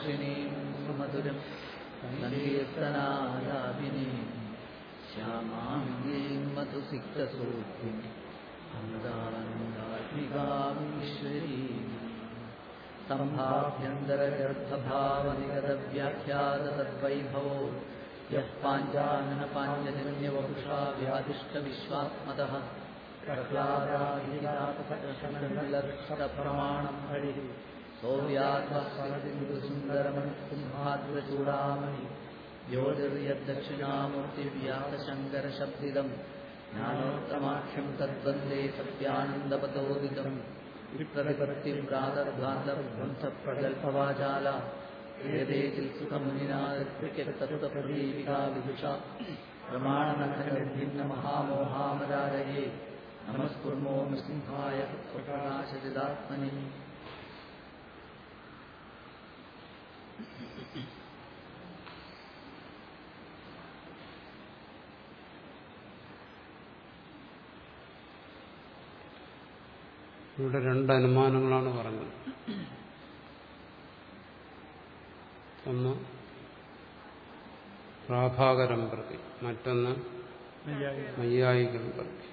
वात्सल्यामृतवर्षिणीं सुमधुरं सङ्गीर्तनालापिनीं श्यामाङ्गीं मधुसिक्तसूक्तिम् अमृतानन्दात्मिकां ईश्वरीम् सम्भाभ्यन्तरगर्भभावनिगतव्याख्याततद्वैभवो यः पाञ्चाननपाञ्चजन्यवपुषा व्यादिष्टविश्वात्मतः प्रह्लादादिलक्षणप्रमाणं हरिः को व्याघतिमिसुन्दरमणिम्भादचूडामणि योतिर्यदक्षिणामूर्तिव्याधशङ्करशब्दिदम् ज्ञानोत्तमाख्यम् तद्वन्ते सत्यानन्दपतोदितम् विप्रतिम् क्रियते येतिसुखमुनिना विदुषा। प्रमाणनथनविभिन्नमहामोहामराजये नमस्कुर्मो नृसिंहाय प्रकाशचिदात्मनि ഇവിടെ രണ്ട് അനുമാനങ്ങളാണ് പറഞ്ഞത്. ഒന്ന് പ്രാഭാകരം പ്രതി. മറ്റൊന്ന് നൈയായികം പ്രതി.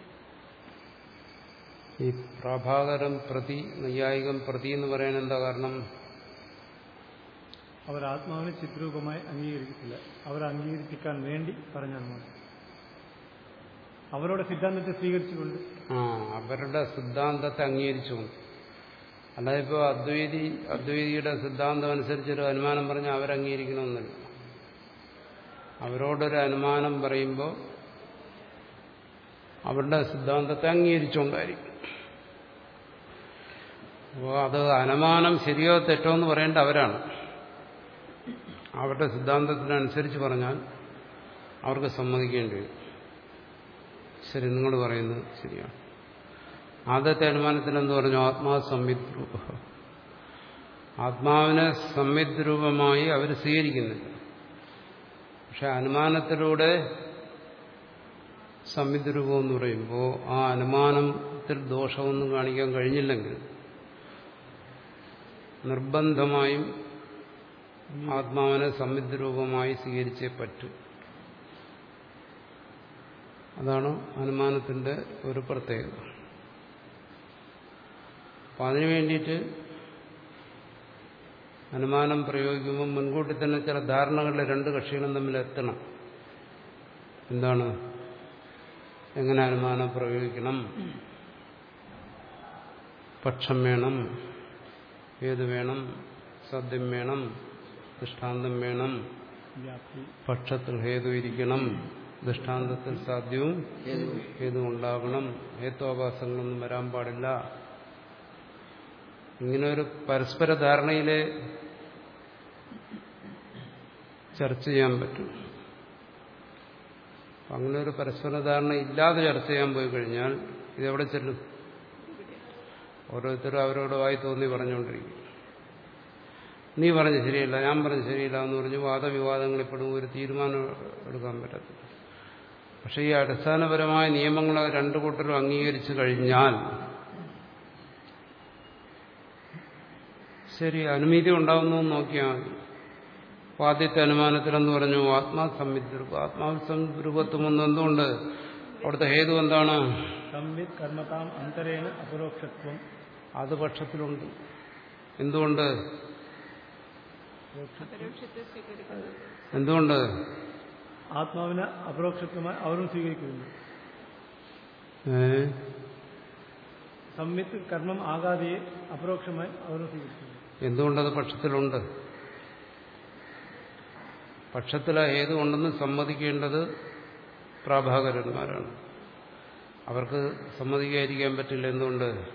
ഈ പ്രാഭാകരം പ്രതി നൈയായികം പ്രതി എന്ന് പറയാൻ എന്താ കാരണം? അവർ ആത്മാവിനെ ചിത്രൂപമായി അംഗീകരിക്കത്തില്ല. അവരെ അംഗീകരിപ്പിക്കാൻ വേണ്ടി പറഞ്ഞാണ് മാത്രം അവരുടെ സിദ്ധാന്തത്തെ സ്വീകരിച്ചുകൊണ്ട് ആ അവരുടെ സിദ്ധാന്തത്തെ അംഗീകരിച്ചു. അല്ലാതെ ഇപ്പോൾ അദ്വൈതി അദ്വൈതിയുടെ സിദ്ധാന്തം അനുസരിച്ചൊരു അനുമാനം പറഞ്ഞാൽ അവരംഗീകരിക്കണമെന്നില്ല അവരോടൊരു അനുമാനം പറയുമ്പോൾ അവരുടെ സിദ്ധാന്തത്തെ അംഗീകരിച്ചുകൊണ്ടായിരിക്കും. അപ്പോൾ അത് അനുമാനം ശരിയോ തെറ്റോ എന്ന് പറയേണ്ട അവരാണ്. അവരുടെ സിദ്ധാന്തത്തിനനുസരിച്ച് പറഞ്ഞാൽ അവർക്ക് സമ്മതിക്കേണ്ടി വരും. ശരി നിങ്ങൾ പറയുന്നത് ശരിയാണ്. ആദ്യത്തെ അനുമാനത്തിൽ എന്ത് പറഞ്ഞു? ആത്മാ സംവിദ്രൂപ ആത്മാവിനെ സംവിദ്രൂപമായി അവർ സ്വീകരിക്കുന്നില്ല. പക്ഷെ അനുമാനത്തിലൂടെ സംവിദ്രൂപം എന്ന് പറയുമ്പോൾ ആ അനുമാനത്തിൽ ദോഷമൊന്നും കാണിക്കാൻ കഴിഞ്ഞില്ലെങ്കിൽ നിർബന്ധമായും ആത്മാവിനെ സംവിദ്രൂപമായി സ്വീകരിച്ചേ പറ്റൂ. അതാണ് അനുമാനത്തിന്റെ ഒരു പ്രത്യേകത. അപ്പം അതിനു വേണ്ടിയിട്ട് അനുമാനം പ്രയോഗിക്കുമ്പോൾ മുൻകൂട്ടി തന്നെ ചില ധാരണകളിലെ രണ്ട് കക്ഷികളും തമ്മിൽ എത്തണം. എന്താണ്? എങ്ങനെ അനുമാനം പ്രയോഗിക്കണം? പക്ഷം വേണം ഏത് വേണം? സദ്യം വേണം ദൃഷ്ടാന്തം വേണം പക്ഷത്തിൽ ഹേതു ഇരിക്കണം. ദൃഷ്ടാന്തത്തിൽ സാധ്യവും ഹേതു ഉണ്ടാകണം ഹേത്വാഭാസങ്ങളൊന്നും വരാൻ പാടില്ല. ഇങ്ങനെ ഒരു പരസ്പര ധാരണയിലെ ചർച്ച ചെയ്യാൻ പറ്റും. അങ്ങനെ ഒരു പരസ്പര ധാരണ ഇല്ലാതെ ചർച്ച ചെയ്യാൻ പോയി കഴിഞ്ഞാൽ ഇതെവിടെ ചെല്ലും? ഓരോരുത്തരും അവരോട് വായി തോന്നി പറഞ്ഞുകൊണ്ടിരിക്കും. നീ പറഞ്ഞ് ശരിയല്ല ഞാൻ പറഞ്ഞ് ശരിയല്ല എന്ന് പറഞ്ഞ് വാദവിവാദങ്ങളിപ്പോഴും ഒരു തീരുമാനം എടുക്കാൻ പറ്റത്തില്ല. പക്ഷെ ഈ അടിസ്ഥാനപരമായ നിയമങ്ങൾ രണ്ടു കൂട്ടരും അംഗീകരിച്ചു കഴിഞ്ഞാൽ ശരി അനുമതി ഉണ്ടാവുന്നു നോക്കിയാൽ മതി അപ്പൊ ആദ്യത്തെ അനുമാനത്തിലെന്ന് പറഞ്ഞു ആത്മാ സംവിദ്രൂപം ആത്മാവ് സംരൂപത്വം എന്ന് എന്തുകൊണ്ട്? അവിടുത്തെ ഹേതു എന്താണ്? സംവിത് കർമ്മതാം അന്തരേണ അപരോക്ഷത്വം. അത് പക്ഷത്തിലുണ്ട്. എന്തുകൊണ്ട്? എന്തുകൊണ്ട്? ആത്മാവിനെ അപരോക്ഷത്വമായി അവരും സ്വീകരിക്കുന്നു. സംയുക്ത കർമ്മം ആകാതെ അപരോക്ഷമായി അവരും സ്വീകരിക്കുന്നു. എന്തുകൊണ്ടത് പക്ഷത്തിലുണ്ട്? പക്ഷത്തില ഏതുകൊണ്ടെന്ന് സമ്മതിക്കേണ്ടത് പ്രാഭാകരന്മാരാണ്. അവർക്ക് സമ്മതിക്കാതിരിക്കാൻ പറ്റില്ല എന്തുകൊണ്ട്?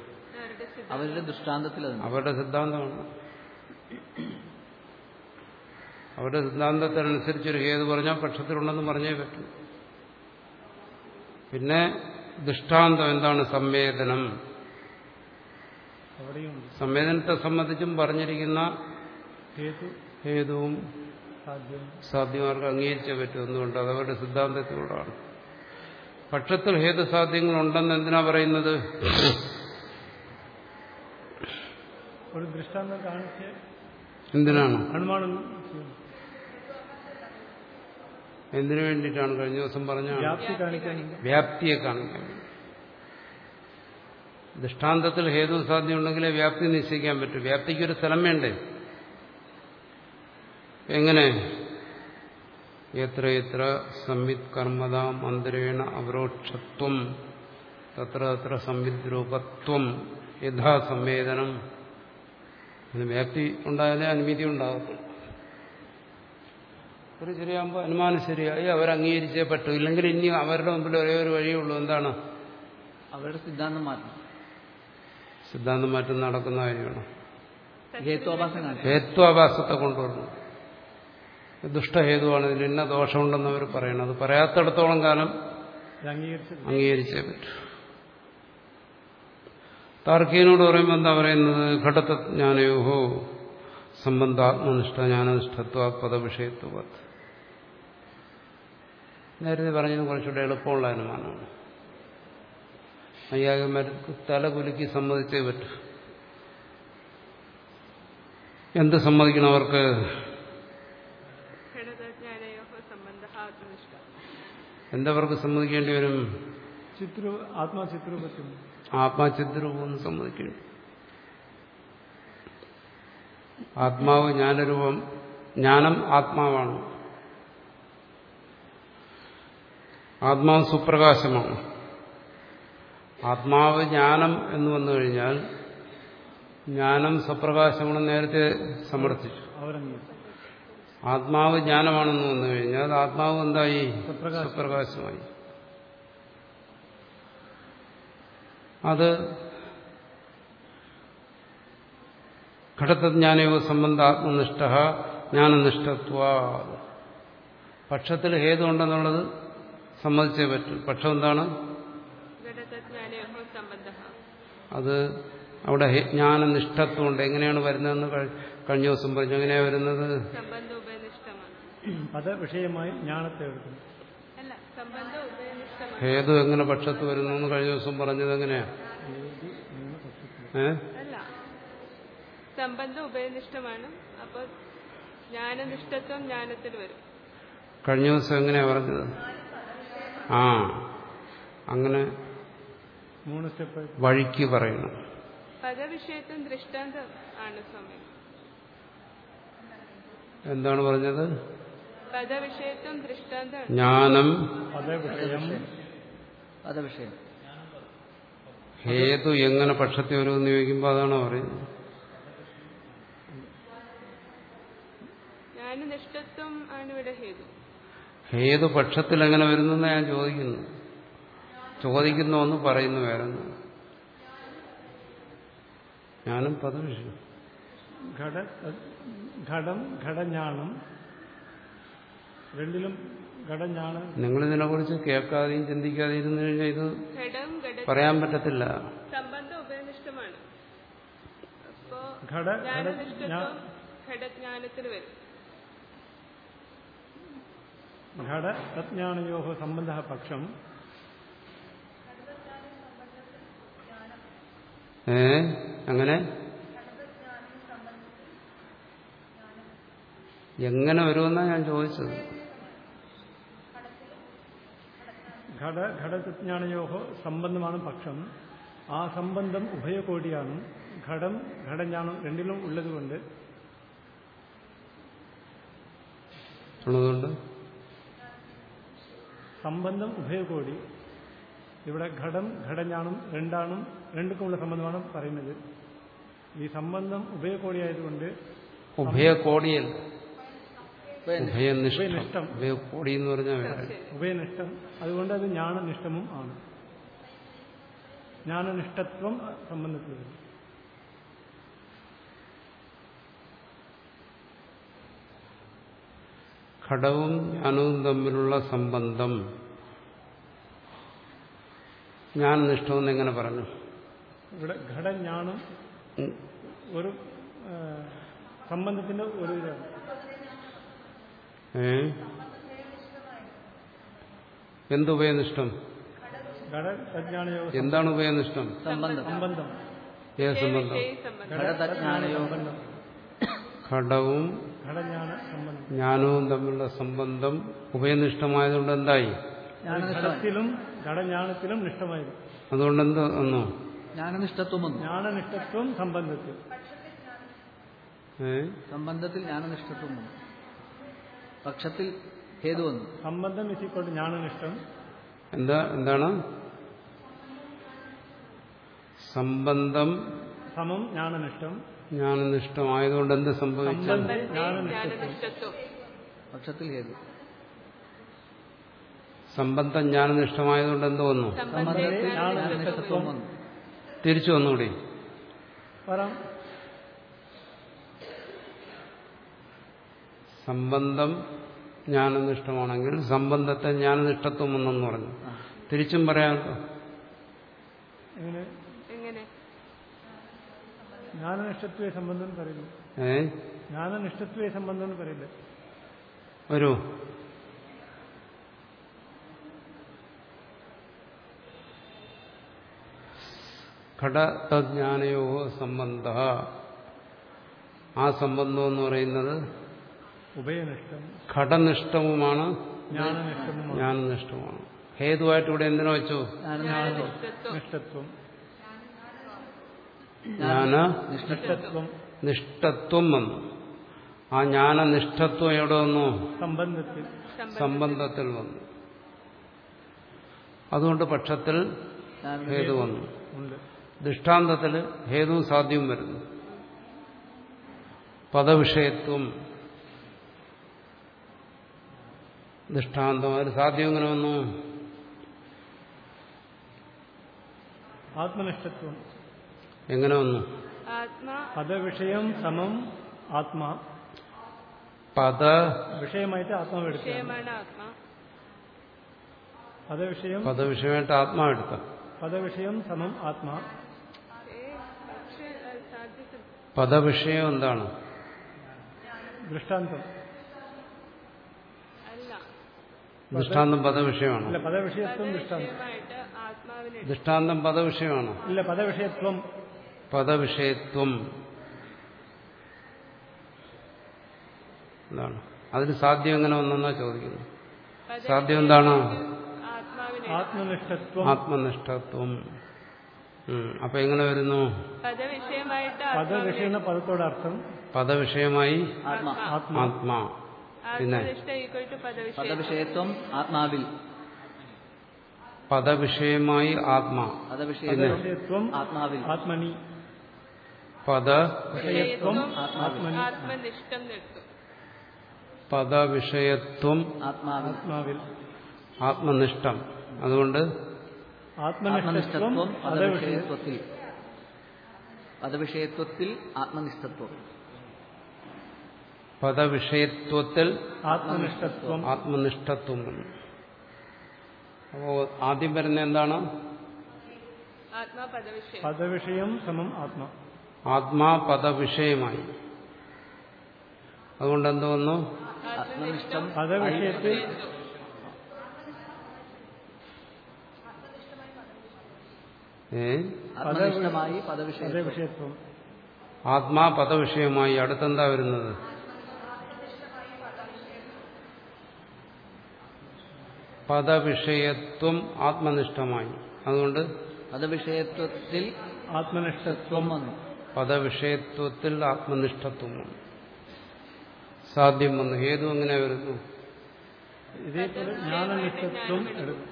അവരുടെ ദൃഷ്ടാന്തത്തിൽ അവരുടെ സിദ്ധാന്തമാണ്. അവരുടെ സിദ്ധാന്തത്തിനനുസരിച്ചൊരു ഹേതു പറഞ്ഞാൽ പക്ഷത്തിലുണ്ടെന്ന് പറഞ്ഞേ പറ്റും. പിന്നെ ദൃഷ്ടാന്തം എന്താണ് സംവേദനം? സംവേദനത്തെ സംബന്ധിച്ചും പറഞ്ഞിരിക്കുന്ന ഹേതു ഹേതുവും സാധ്യം. സാധ്യമാർക്ക് അംഗീകരിച്ചേ പറ്റും എന്തുകൊണ്ട് അത് അവരുടെ സിദ്ധാന്തത്തിലൂടെയാണ്. പക്ഷത്തിൽ ഹേതു സാധ്യങ്ങളുണ്ടെന്ന് എന്തിനാ പറയുന്നത്? ഒരു ദൃഷ്ടാന്തം കാണിച്ച് എന്തിനാണ്? അനുമാനം. എന്തിനു വേണ്ടിയിട്ടാണ് കഴിഞ്ഞ ദിവസം പറഞ്ഞ വ്യാപ്തിയെ കാണിക്കാൻ ദൃഷ്ടാന്തത്തിൽ ഹേതു സാധ്യമുണ്ടെങ്കിലേ വ്യാപ്തി നിശ്ചയിക്കാൻ പറ്റും. വ്യാപ്തിക്ക് ഒരു സ്ഥലം വേണ്ടേ? എങ്ങനെ? എത്ര എത്ര സംവിത് കർമ്മതാം അന്തരേണ അവരോക്ഷത്വം തത്ര തത്ര സംവിത് രൂപത്വം യഥാ സംവേദനം അതിന് വ്യാപ്തി ഉണ്ടായാലേ അനുമതി ഉണ്ടാകത്തുള്ളൂ. ഒരു ശരിയാകുമ്പോൾ അനുമാനം ശരിയായി അവർ അംഗീകരിച്ചേ പറ്റൂ. ഇല്ലെങ്കിൽ ഇനി അവരുടെ മുമ്പിൽ ഒരേ ഒരു വഴിയുള്ളൂ എന്താണ്? അവരുടെ സിദ്ധാന്തം മാറ്റണം. സിദ്ധാന്തം മാറ്റം നടക്കുന്ന കാര്യമാണ്. ഹേത്വാഭാസത്തെ കൊണ്ടുവരണം. ഇത് ദുഷ്ടഹേതുവാണ് ഇതിന് ഇന്ന ദോഷമുണ്ടെന്ന് അവർ പറയണം. അത് പറയാത്തടത്തോളം കാലം അംഗീകരിച്ചേ പറ്റൂ. താർക്കീനോട് പറയുമ്പോൾ എന്താ പറയുന്നത്? ഘടത്തജ്ഞാനയോഹോ സംബന്ധാത്മനിഷ്ഠ ജ്ഞാനനിഷ്ഠത്വ പദവിഷയത്വ നേരത്തെ പറഞ്ഞത് കുറച്ചുകൂടെ എളുപ്പമുള്ള അനുമാനമാണ്. അയ്യാകന്മാർക്ക് തല കുലുക്കി സമ്മതിച്ചേ പറ്റൂ. എന്ത് സമ്മതിക്കണം അവർക്ക്? എന്തവർക്ക് സമ്മതിക്കേണ്ടി വരും? ആത്മാചിത്രൂപം സമ്മതിക്കേണ്ടി ആത്മാവ് ജ്ഞാനരൂപം ജ്ഞാനം ആത്മാവാണ്. ആത്മാവ് സുപ്രകാശമാണ്. ആത്മാവ് ജ്ഞാനം എന്ന് വന്നു കഴിഞ്ഞാൽ ജ്ഞാനം സുപ്രകാശമാണ് നേരത്തെ സമർത്ഥിച്ചു. ആത്മാവ് ജ്ഞാനമാണെന്ന് വന്നു കഴിഞ്ഞാൽ ആത്മാവ് എന്തായി? സുപ്രകാശമായി. അത് ഘടത്തജ്ഞാനയോ സംബന്ധ ആത്മനിഷ്ഠ ജ്ഞാനനിഷ്ഠത്വ. പക്ഷത്തിൽ ഹേതു ഉണ്ടെന്നുള്ളത് സമ്മതിച്ചേ പറ്റും. പക്ഷം എന്താണ്? അത് അവിടെ ഹേ- ജ്ഞാനനിഷ്ഠത്വമുണ്ട്. എങ്ങനെയാണ് വരുന്നതെന്ന് കഴിഞ്ഞ ദിവസം പറഞ്ഞു. എങ്ങനെയാണ് വരുന്നത്? അത് വിഷയമായി ജ്ഞാനത്തെ എടുക്കുന്നു. ഹേതു എങ്ങനെ പക്ഷത്ത് വരുന്നു എന്ന് കഴിഞ്ഞ ദിവസം പറഞ്ഞത് എങ്ങനെയാ? സംബന്ധം ഉഭയനിഷ്ഠമാണ് അപ്പൊ ജ്ഞാനനിഷ്ഠത്വം ജ്ഞാനത്തിൽ വരും. കഴിഞ്ഞ ദിവസം എങ്ങനെയാ പറഞ്ഞത്? ആ അങ്ങനെ മൂന്ന് സ്റ്റെപ്പ് വഴിക്ക് പറയുന്നു. പദവിഷയത്വം ദൃഷ്ടാന്തം ആണ് സ്വാമി. എന്താണ് പറഞ്ഞത്? പദവിഷയത്വം ദൃഷ്ടാന്തം. ജ്ഞാനം. അതേ വിഷയം പദവിഷയം. ഹേതു എങ്ങനെ പക്ഷത്തിൽ വരുമെന്ന് ചോദിക്കുമ്പോൾ അതാണ് പറയുന്നത്? ജ്ഞാനനിഷ്ഠത്വം ആണ് ഇവിടെ ഹേതു. ഹേതു പക്ഷത്തിൽ എങ്ങനെ വരുന്നെന്ന് ഞാൻ ചോദിക്കുന്നു. ചോദിക്കുന്നു എന്ന് പറയുന്നു വേറെ ഞാനും ജ്ഞാനം ഘടം ഘട ഘടം ഘടഞ്ഞാണ് രണ്ടിലും ഇതിനെ കുറിച്ച് കേൾക്കാതെയും ചിന്തിക്കാതെയും ഇരുന്നു കഴിഞ്ഞാൽ ഇത് പറയാൻ പറ്റത്തില്ല. സംബന്ധം ഉഭയനിഷ്ഠമാണ് അപ്പോ ഘട ഘട ഘടജ്ഞാനത്തിൽ വരും. ഘട തജ്ഞാനയോ സംബന്ധ പക്ഷം. ഏ? അങ്ങനെ? എങ്ങനെ വരുമെന്നാ ഞാൻ ചോദിച്ചത്. ഘട ഘടതജ്ഞാനയോ സംബന്ധമാണ് പക്ഷം. ആ സംബന്ധം ഉഭയകോടിയാണ്. ഘടം ഘടജ്ഞാനം രണ്ടിലും ഉള്ളതുകൊണ്ട്. ഉള്ളതുകൊണ്ട്? സംബന്ധം ഉഭയകോടി. ഇവിടെ ഘടം ഘടഞ്ഞാണും രണ്ടാണും രണ്ടുക്കുമുള്ള സംബന്ധമാണ് പറയുന്നത്. ഈ സംബന്ധം ഉഭയകോടി ആയതുകൊണ്ട് ഉഭയകോടിയൽ ഉഭയനിഷ്ഠം. ഉഭയകോടി എന്ന് പറഞ്ഞാൽ ഉഭയനിഷ്ഠം. അതുകൊണ്ട് അത് ജ്ഞാനനിഷ്ഠമും ആണ്. ജ്ഞാനനിഷ്ഠത്വം സംബന്ധത്തിൽ വരും ഘടവും ജ്ഞാനവും തമ്മിലുള്ള സംബന്ധം. ജ്ഞാനനിഷ്ഠമെന്ന് എങ്ങനെ പറഞ്ഞു? ഇവിടെ ഘടജ്ഞാനം. ഒരു സംബന്ധത്തിന്റെ ഒരു ഏ? എന്ത് ഉഭയനിഷ്ഠം? ഘട തജ്ഞാനയോഗ എന്താണ് ഉപയനിഷ്ടം സംബന്ധം. ഏത് സംബന്ധം. ഘടവും ജ്ഞാനവും തമ്മിലുള്ള സംബന്ധം ഉഭയനിഷ്ഠമായതുകൊണ്ട് എന്തായി? അതുകൊണ്ട് എന്ത് വന്നു? ജ്ഞാനനിഷ്ഠത്വം ജ്ഞാനനിഷ്ഠത്വം സംബന്ധത്തിൽ. സംബന്ധത്തിൽ ജ്ഞാനനിഷ്ഠത്വം വന്നു. പക്ഷത്തിൽ ഹേതു വന്നു. സംബന്ധം ഇസിക്കൊണ്ട് ജ്ഞാനനിഷ്ഠം. എന്താ എന്താണ്? സംബന്ധം സമം ജ്ഞാനനിഷ്ഠം. ജ്ഞാനനിഷ്ഠമായതുകൊണ്ട് എന്ത് സംഭവിച്ചു സംബന്ധം പക്ഷത്തിൽ ജ്ഞാനനിഷ്ഠമായതുകൊണ്ട് എന്ത് വന്നു? തിരിച്ചു വന്നുകൂടി. സംബന്ധം ജ്ഞാനനിഷ്ഠമാണെങ്കിൽ സംബന്ധത്തെ ജ്ഞാനനിഷ്ഠത്വം വന്നെന്ന് പറഞ്ഞു. തിരിച്ചും പറയാം ജ്ഞാനനിഷ്ഠത്വേ സംബന്ധം എന്ന് പറയുന്നു. ഏ? ജ്ഞാനനിഷ്ഠത്വേ സംബന്ധം എന്ന് പറയില്ല വരൂ. ഘടതജ്ഞാനയോ സംബന്ധ. ആ സംബന്ധം എന്ന് പറയുന്നത് ഉഭയനിഷ്ഠം. ഘടനിഷ്ഠവുമാണ് ജ്ഞാനനിഷ്ഠവുമാണ്. ഹേതുവായിട്ട് ഇവിടെ എന്തിനാ വെച്ചു? ജ്ഞാന നിഷ്ഠത്വം. വന്നു. ആ ജ്ഞാനനിഷ്ഠത്വം എവിടെ വന്നു? സംബന്ധത്തിൽ. സംബന്ധത്തിൽ വന്നു. അതുകൊണ്ട് പക്ഷത്തിൽ ഹേതു വന്നു. ദൃഷ്ടാന്തത്തിൽ ഹേതുവും സാധ്യവും വരുന്നു. പദവിഷയത്വം. ദൃഷ്ടാന്തം. അതിന് സാധ്യം എങ്ങനെ വന്നു? ആത്മനിഷ്ഠത്വം. എങ്ങനെ വന്നു? ആത്മാ പദവിഷയം സമം ആത്മാ. പദ വിഷയമായിട്ട് ആത്മാവെടുക്കുക വിഷയമാണ് ആത്മാ. പദവിഷയം പദവിഷയമായിട്ട് ആത്മാവ് എടുത്ത പദവിഷയം സമം ആത്മാ. പദവിഷയം എന്താണ്? ദൃഷ്ടാന്തം. അല്ല. ദൃഷ്ടാന്തം പദവിഷയമാണ്? ദൃഷ്ടാന്തം. പദവിഷയമാണോ? ഇല്ല പദവിഷയത്വം പദവിഷയത്വം. എന്താണ്? അതിന് സാധ്യം എങ്ങനെ വന്നെന്നാ ചോദിക്കുന്നു സാധ്യം എന്താണ്? ആത്മാവിനെ. ആത്മനിഷ്ഠത്വം. അപ്പൊ എങ്ങനെ വരുന്നു? പദവിഷയമായിട്ട് പദവിഷയ പദത്തോടെ അർത്ഥം പദവിഷയമായി ആത്മാ. ആത്മാ. ആത്മാ. പിന്നെ? പദവിഷയത്വം. ആത്മാവിൽ. പദവിഷയമായി ആത്മാ. പദവിഷയത്വം പദവിഷയത്വം ആത്മാവിൽ. ആത്മനി. പദ വിഷയത്വം ആത്മനിഷ്ഠം നിർത്തും പദവിഷയത്വം ആത്മാവിൽ ആത്മനിഷ്ഠം. അതുകൊണ്ട് ആത്മനിഷ്ഠത്വം ആത്മനിഷ്ഠത്വം പദവിഷയ പദവിഷയത്വത്തിൽ. പദവിഷയത്വത്തിൽ ആത്മനിഷ്ഠത്വം. പദവിഷയത്വത്തിൽ ആത്മനിഷ്ഠത്വം. ആത്മനിഷ്ഠത്വം. അപ്പോ ആദ്യം വരുന്ന എന്താണ്? പദവിഷയം സമം ആത്മാ. ആത്മാ വിഷയമായി അതുകൊണ്ട് എന്ത് വന്നു പദവിഷയത്തിൽ. ആത്മാ പദവിഷയമായി അടുത്തെന്താ വരുന്നത്? പദവിഷയത്വം ആത്മനിഷ്ഠമായി. അതുകൊണ്ട് പദവിഷയത്വത്തിൽ ആത്മനിഷ്ഠത്വം വന്നു. പദവിഷയത്വത്തിൽ ആത്മനിഷ്ഠത്വം വന്നു സാധ്യം വന്നു ഹേതു എങ്ങനെ വരുന്നു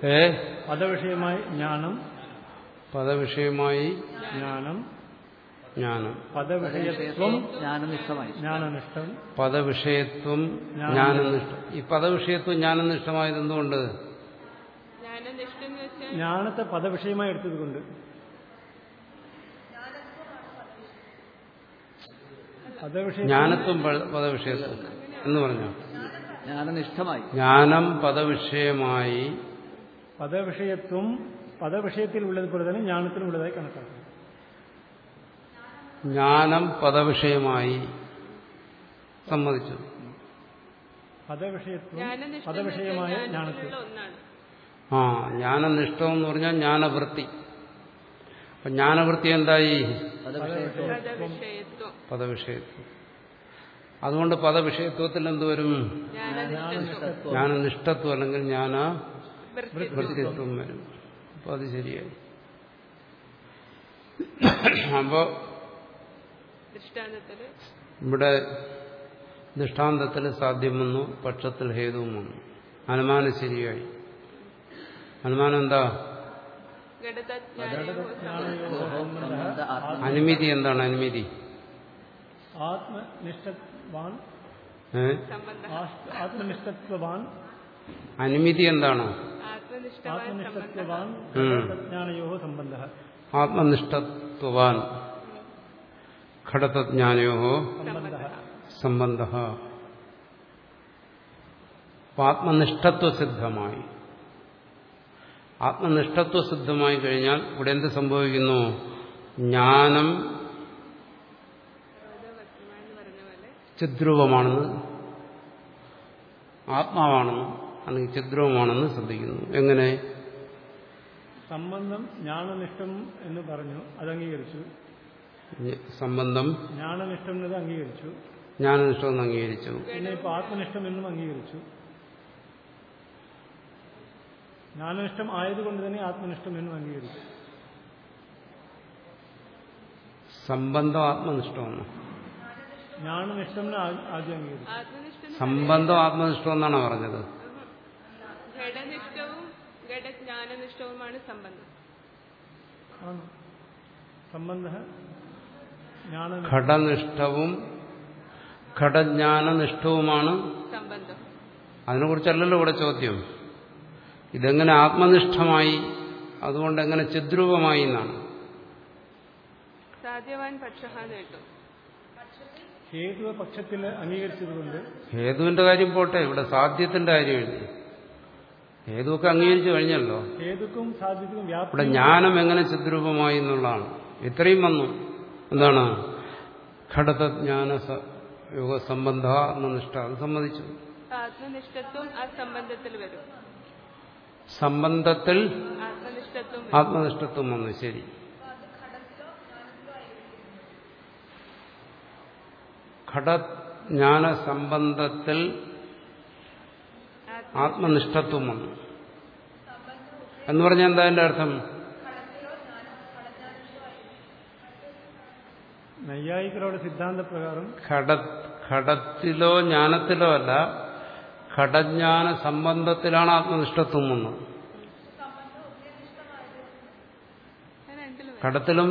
ഏ? പദവിഷയമായി ജ്ഞാനം. പദവിഷയമായി ജ്ഞാനം. ജ്ഞാനം. പദവിഷയത്വം ജ്ഞാനനിഷ്ഠമായി. ജ്ഞാനനിഷ്ഠം. പദവിഷയത്വം ജ്ഞാനനിഷ്ഠം. ഈ പദവിഷയത്വം ജ്ഞാനനിഷ്ഠമായത് എന്തുകൊണ്ട്? ജ്ഞാനത്തെ പദവിഷയമായി എടുത്തതുകൊണ്ട് പദവിഷയം ജ്ഞാനത്വം പ- പദവിഷയത്വം എന്ന് പറഞ്ഞു? ജ്ഞാനനിഷ്ഠമായി. ജ്ഞാനം പദവിഷയമായി. പദവിഷയത്വം പദവിഷയത്തിൽ ഉള്ളതുപോലെ തന്നെ ജ്ഞാനത്തിലും ഉള്ളതായി കണക്കാക്കണം ജ്ഞാനം പദവിഷയമായി. സമ്മതിച്ചു. പദവിഷയത്വം പദവിഷയമായ ജ്ഞാനത്തിൽ ആ ജ്ഞാനനിഷ്ഠം എന്ന് പറഞ്ഞാൽ ജ്ഞാനവൃത്തി. അപ്പൊ ജ്ഞാനവൃത്തി എന്തായി? പദവിഷയത്വം. അതുകൊണ്ട് പദവിഷയത്വത്തിൽ എന്തുവരും ജ്ഞാനനിഷ്ഠത്വം അല്ലെങ്കിൽ ജ്ഞാന വൃത്തിത്വം. വരും. അപ്പോൾ അത് ശരിയായി അപ്പോ ഇവിടെ ദൃഷ്ടാന്തത്തിൽ സാധ്യം വന്നു പക്ഷത്തിൽ ഹേതുവും വന്നു. അനുമാനം ശരിയായി. അനുമാനം എന്താ? അനുമതി എന്താണ്? അനുമതി. ആത്മനിഷ്ഠവാൻ ആത്മനിഷ്ഠത്വവാൻ അനുമതി എന്താണ്? ആത്മനിഷ്ഠത്വവാൻ ഉം. ജ്ഞാനയോ സംബന്ധ. ആത്മനിഷ്ഠത്വ സിദ്ധമായി ആത്മനിഷ്ഠത്വ സംബന്ധ. ആത്മനിഷ്ഠത്വസിദ്ധമായി. ആത്മനിഷ്ഠത്വസിദ്ധമായി കഴിഞ്ഞാൽ ഇവിടെ എന്ത് സംഭവിക്കുന്നു? ജ്ഞാനം വർത്തമാൻ എന്ന് പറഞ്ഞ പോലെ ചിദ്രൂപമാണെന്ന് ആത്മാവാണെന്ന് അല്ലെങ്കിൽ ചിദ്രൂപമാണെന്ന് ശ്രദ്ധിക്കുന്നു. എങ്ങനെ? സംബന്ധം ജ്ഞാനനിഷ്ഠം എന്ന് പറഞ്ഞു അത് അംഗീകരിച്ചു സംബന്ധം ജ്ഞാനനിഷ്ഠം എന്നത് അംഗീകരിച്ചു. ജ്ഞാനനിഷ്ഠമെന്ന് അംഗീകരിച്ചു. പിന്നെ ഇപ്പൊ ആത്മനിഷ്ഠം എന്നും അംഗീകരിച്ചു. ജ്ഞാനനിഷ്ഠം ആയതുകൊണ്ട് തന്നെ ആത്മനിഷ്ഠം എന്നും അംഗീകരിച്ചു. സംബന്ധം ആത്മനിഷ്ഠമെന്ന് ജ്ഞാനനിഷ്ഠം എന്ന് ആ- ആദ്യം അംഗീകരിച്ചു ആത്മനിഷ്ഠം സംബന്ധം ആത്മനിഷ്ഠം എന്നാണ് പറഞ്ഞത് ഘടനിഷ്ഠവും ഘടജ്ഞാനനിഷ്ഠവുമാണ് സംബന്ധം. സംബന്ധ ജ്ഞാന ഘടനിഷ്ഠവും ഘടജ്ഞാനനിഷ്ഠവുമാണ്. അതിനെക്കുറിച്ചല്ലല്ലോ ഇവിടെ ചോദ്യം. ഇതെങ്ങനെ ആത്മനിഷ്ഠമായി അതുകൊണ്ട് എങ്ങനെ ചിദ്രൂപമായി എന്നാണ്. സാധ്യവാൻ പക്ഷ നേട്ടു ഹേതുവ പക്ഷത്തിൽ അംഗീകരിച്ചതുകൊണ്ട് ഹേതുവിന്റെ കാര്യം പോട്ടെ ഇവിടെ സാധ്യത്തിന്റെ കാര്യം എഴുതി. ഹേതുവൊക്കെ അംഗീകരിച്ചു കഴിഞ്ഞല്ലോ. ഹേതുക്കും സാധ്യതക്കും ഇവിടെ ജ്ഞാനം എങ്ങനെ ചിദ്രൂപമായി എന്നുള്ളതാണ്. ഇത്രയും വന്നു. എന്താണ്? ഘടതജ്ഞാന യോഗ സംബന്ധ എന്ന നിഷ്ഠ. അത് സമ്മതിച്ചു ആ സംബന്ധത്തിൽ. ആത്മനിഷ്ഠത്വം വന്നു. ശരി. ഘടജ്ഞാന സംബന്ധത്തിൽ ആത്മ- ആത്മനിഷ്ഠത്വം വന്നു എന്ന് പറഞ്ഞാൽ എന്താ എന്റെ അർത്ഥം? നൈയായികരുടെ സിദ്ധാന്തപ്രകാരം ഘട ഘടത്തിലോ ജ്ഞാനത്തിലോ അല്ല ഘടജ്ഞാന സംബന്ധത്തിലാണ് ആത്മനിഷ്ഠത്വം വന്നത്. ഘടത്തിലും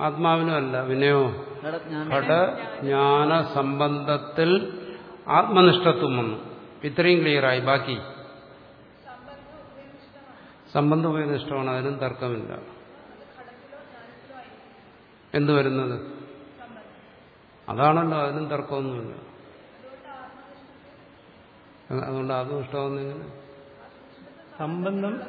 ആത്മാവിനും അല്ല പിന്നെയോ ഘടജ്ഞാന സംബന്ധത്തിൽ ആത്മനിഷ്ഠത്വം വന്നു. ഇത്രയും ക്ലിയറായി. ബാക്കി? സംബന്ധം ഉപയോഗനിഷ്ഠമാണ് അതിനും തർക്കമില്ല. എന്തു വരുന്നത്? അതാണല്ലോ. അതിനും തർക്കമൊന്നുമില്ല. അതുകൊണ്ട് ആത്മനിഷ്ഠമെന്നിങ്ങനെ സംബന്ധം?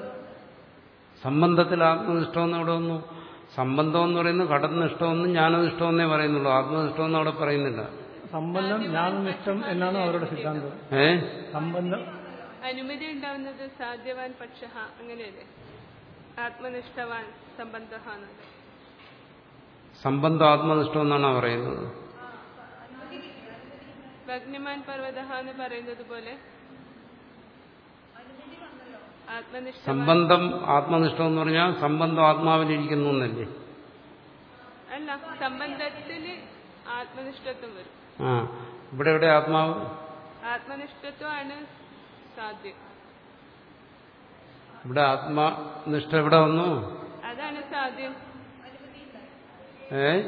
സംബന്ധത്തിൽ ആത്മനിഷ്ഠമെന്ന് അവിടെ വന്നു? സംബന്ധം എന്ന് പറയുന്നത് ഘടനിഷ്ഠമെന്നും ജ്ഞാനനിഷ്ഠമെന്നേ പറയുന്നുള്ളൂ. ആത്മനിഷ്ഠമെന്ന് അവിടെ പറയുന്നില്ല. സംബന്ധം ജ്ഞാനനിഷ്ഠം എന്നാണ് അവരുടെ സിദ്ധാന്തം. ഏ? സംബന്ധം അനുമതി ഉണ്ടാവുന്നത് സാധ്യവാൻ പക്ഷ അങ്ങനെയല്ലേ? ആത്മനിഷ്ഠവാൻ സംബന്ധ സംബന്ധം ആത്മനിഷ്ഠം എന്നാണ് പറയുന്നത്. ഭഗ്നിമാൻ പർവത എന്ന് പറയുന്നത് പോലെ സംബന്ധം ആത്മനിഷ്ഠം എന്ന് പറഞ്ഞാൽ സംബന്ധം ആത്മാവിലിരിക്കുന്നു എന്നല്ലേ? അല്ല സംബന്ധത്തിന് ആത്മനിഷ്ഠത്വം വരും. ആ ഇവിടെ എവിടെ ആത്മാവ്? ആത്മനിഷ്ഠത്വമാണ് സാധ്യം. ഇവിടെ ആത്മനിഷ്ഠ എവിടെ വന്നു? അതാണ് സാധ്യം. ഏ?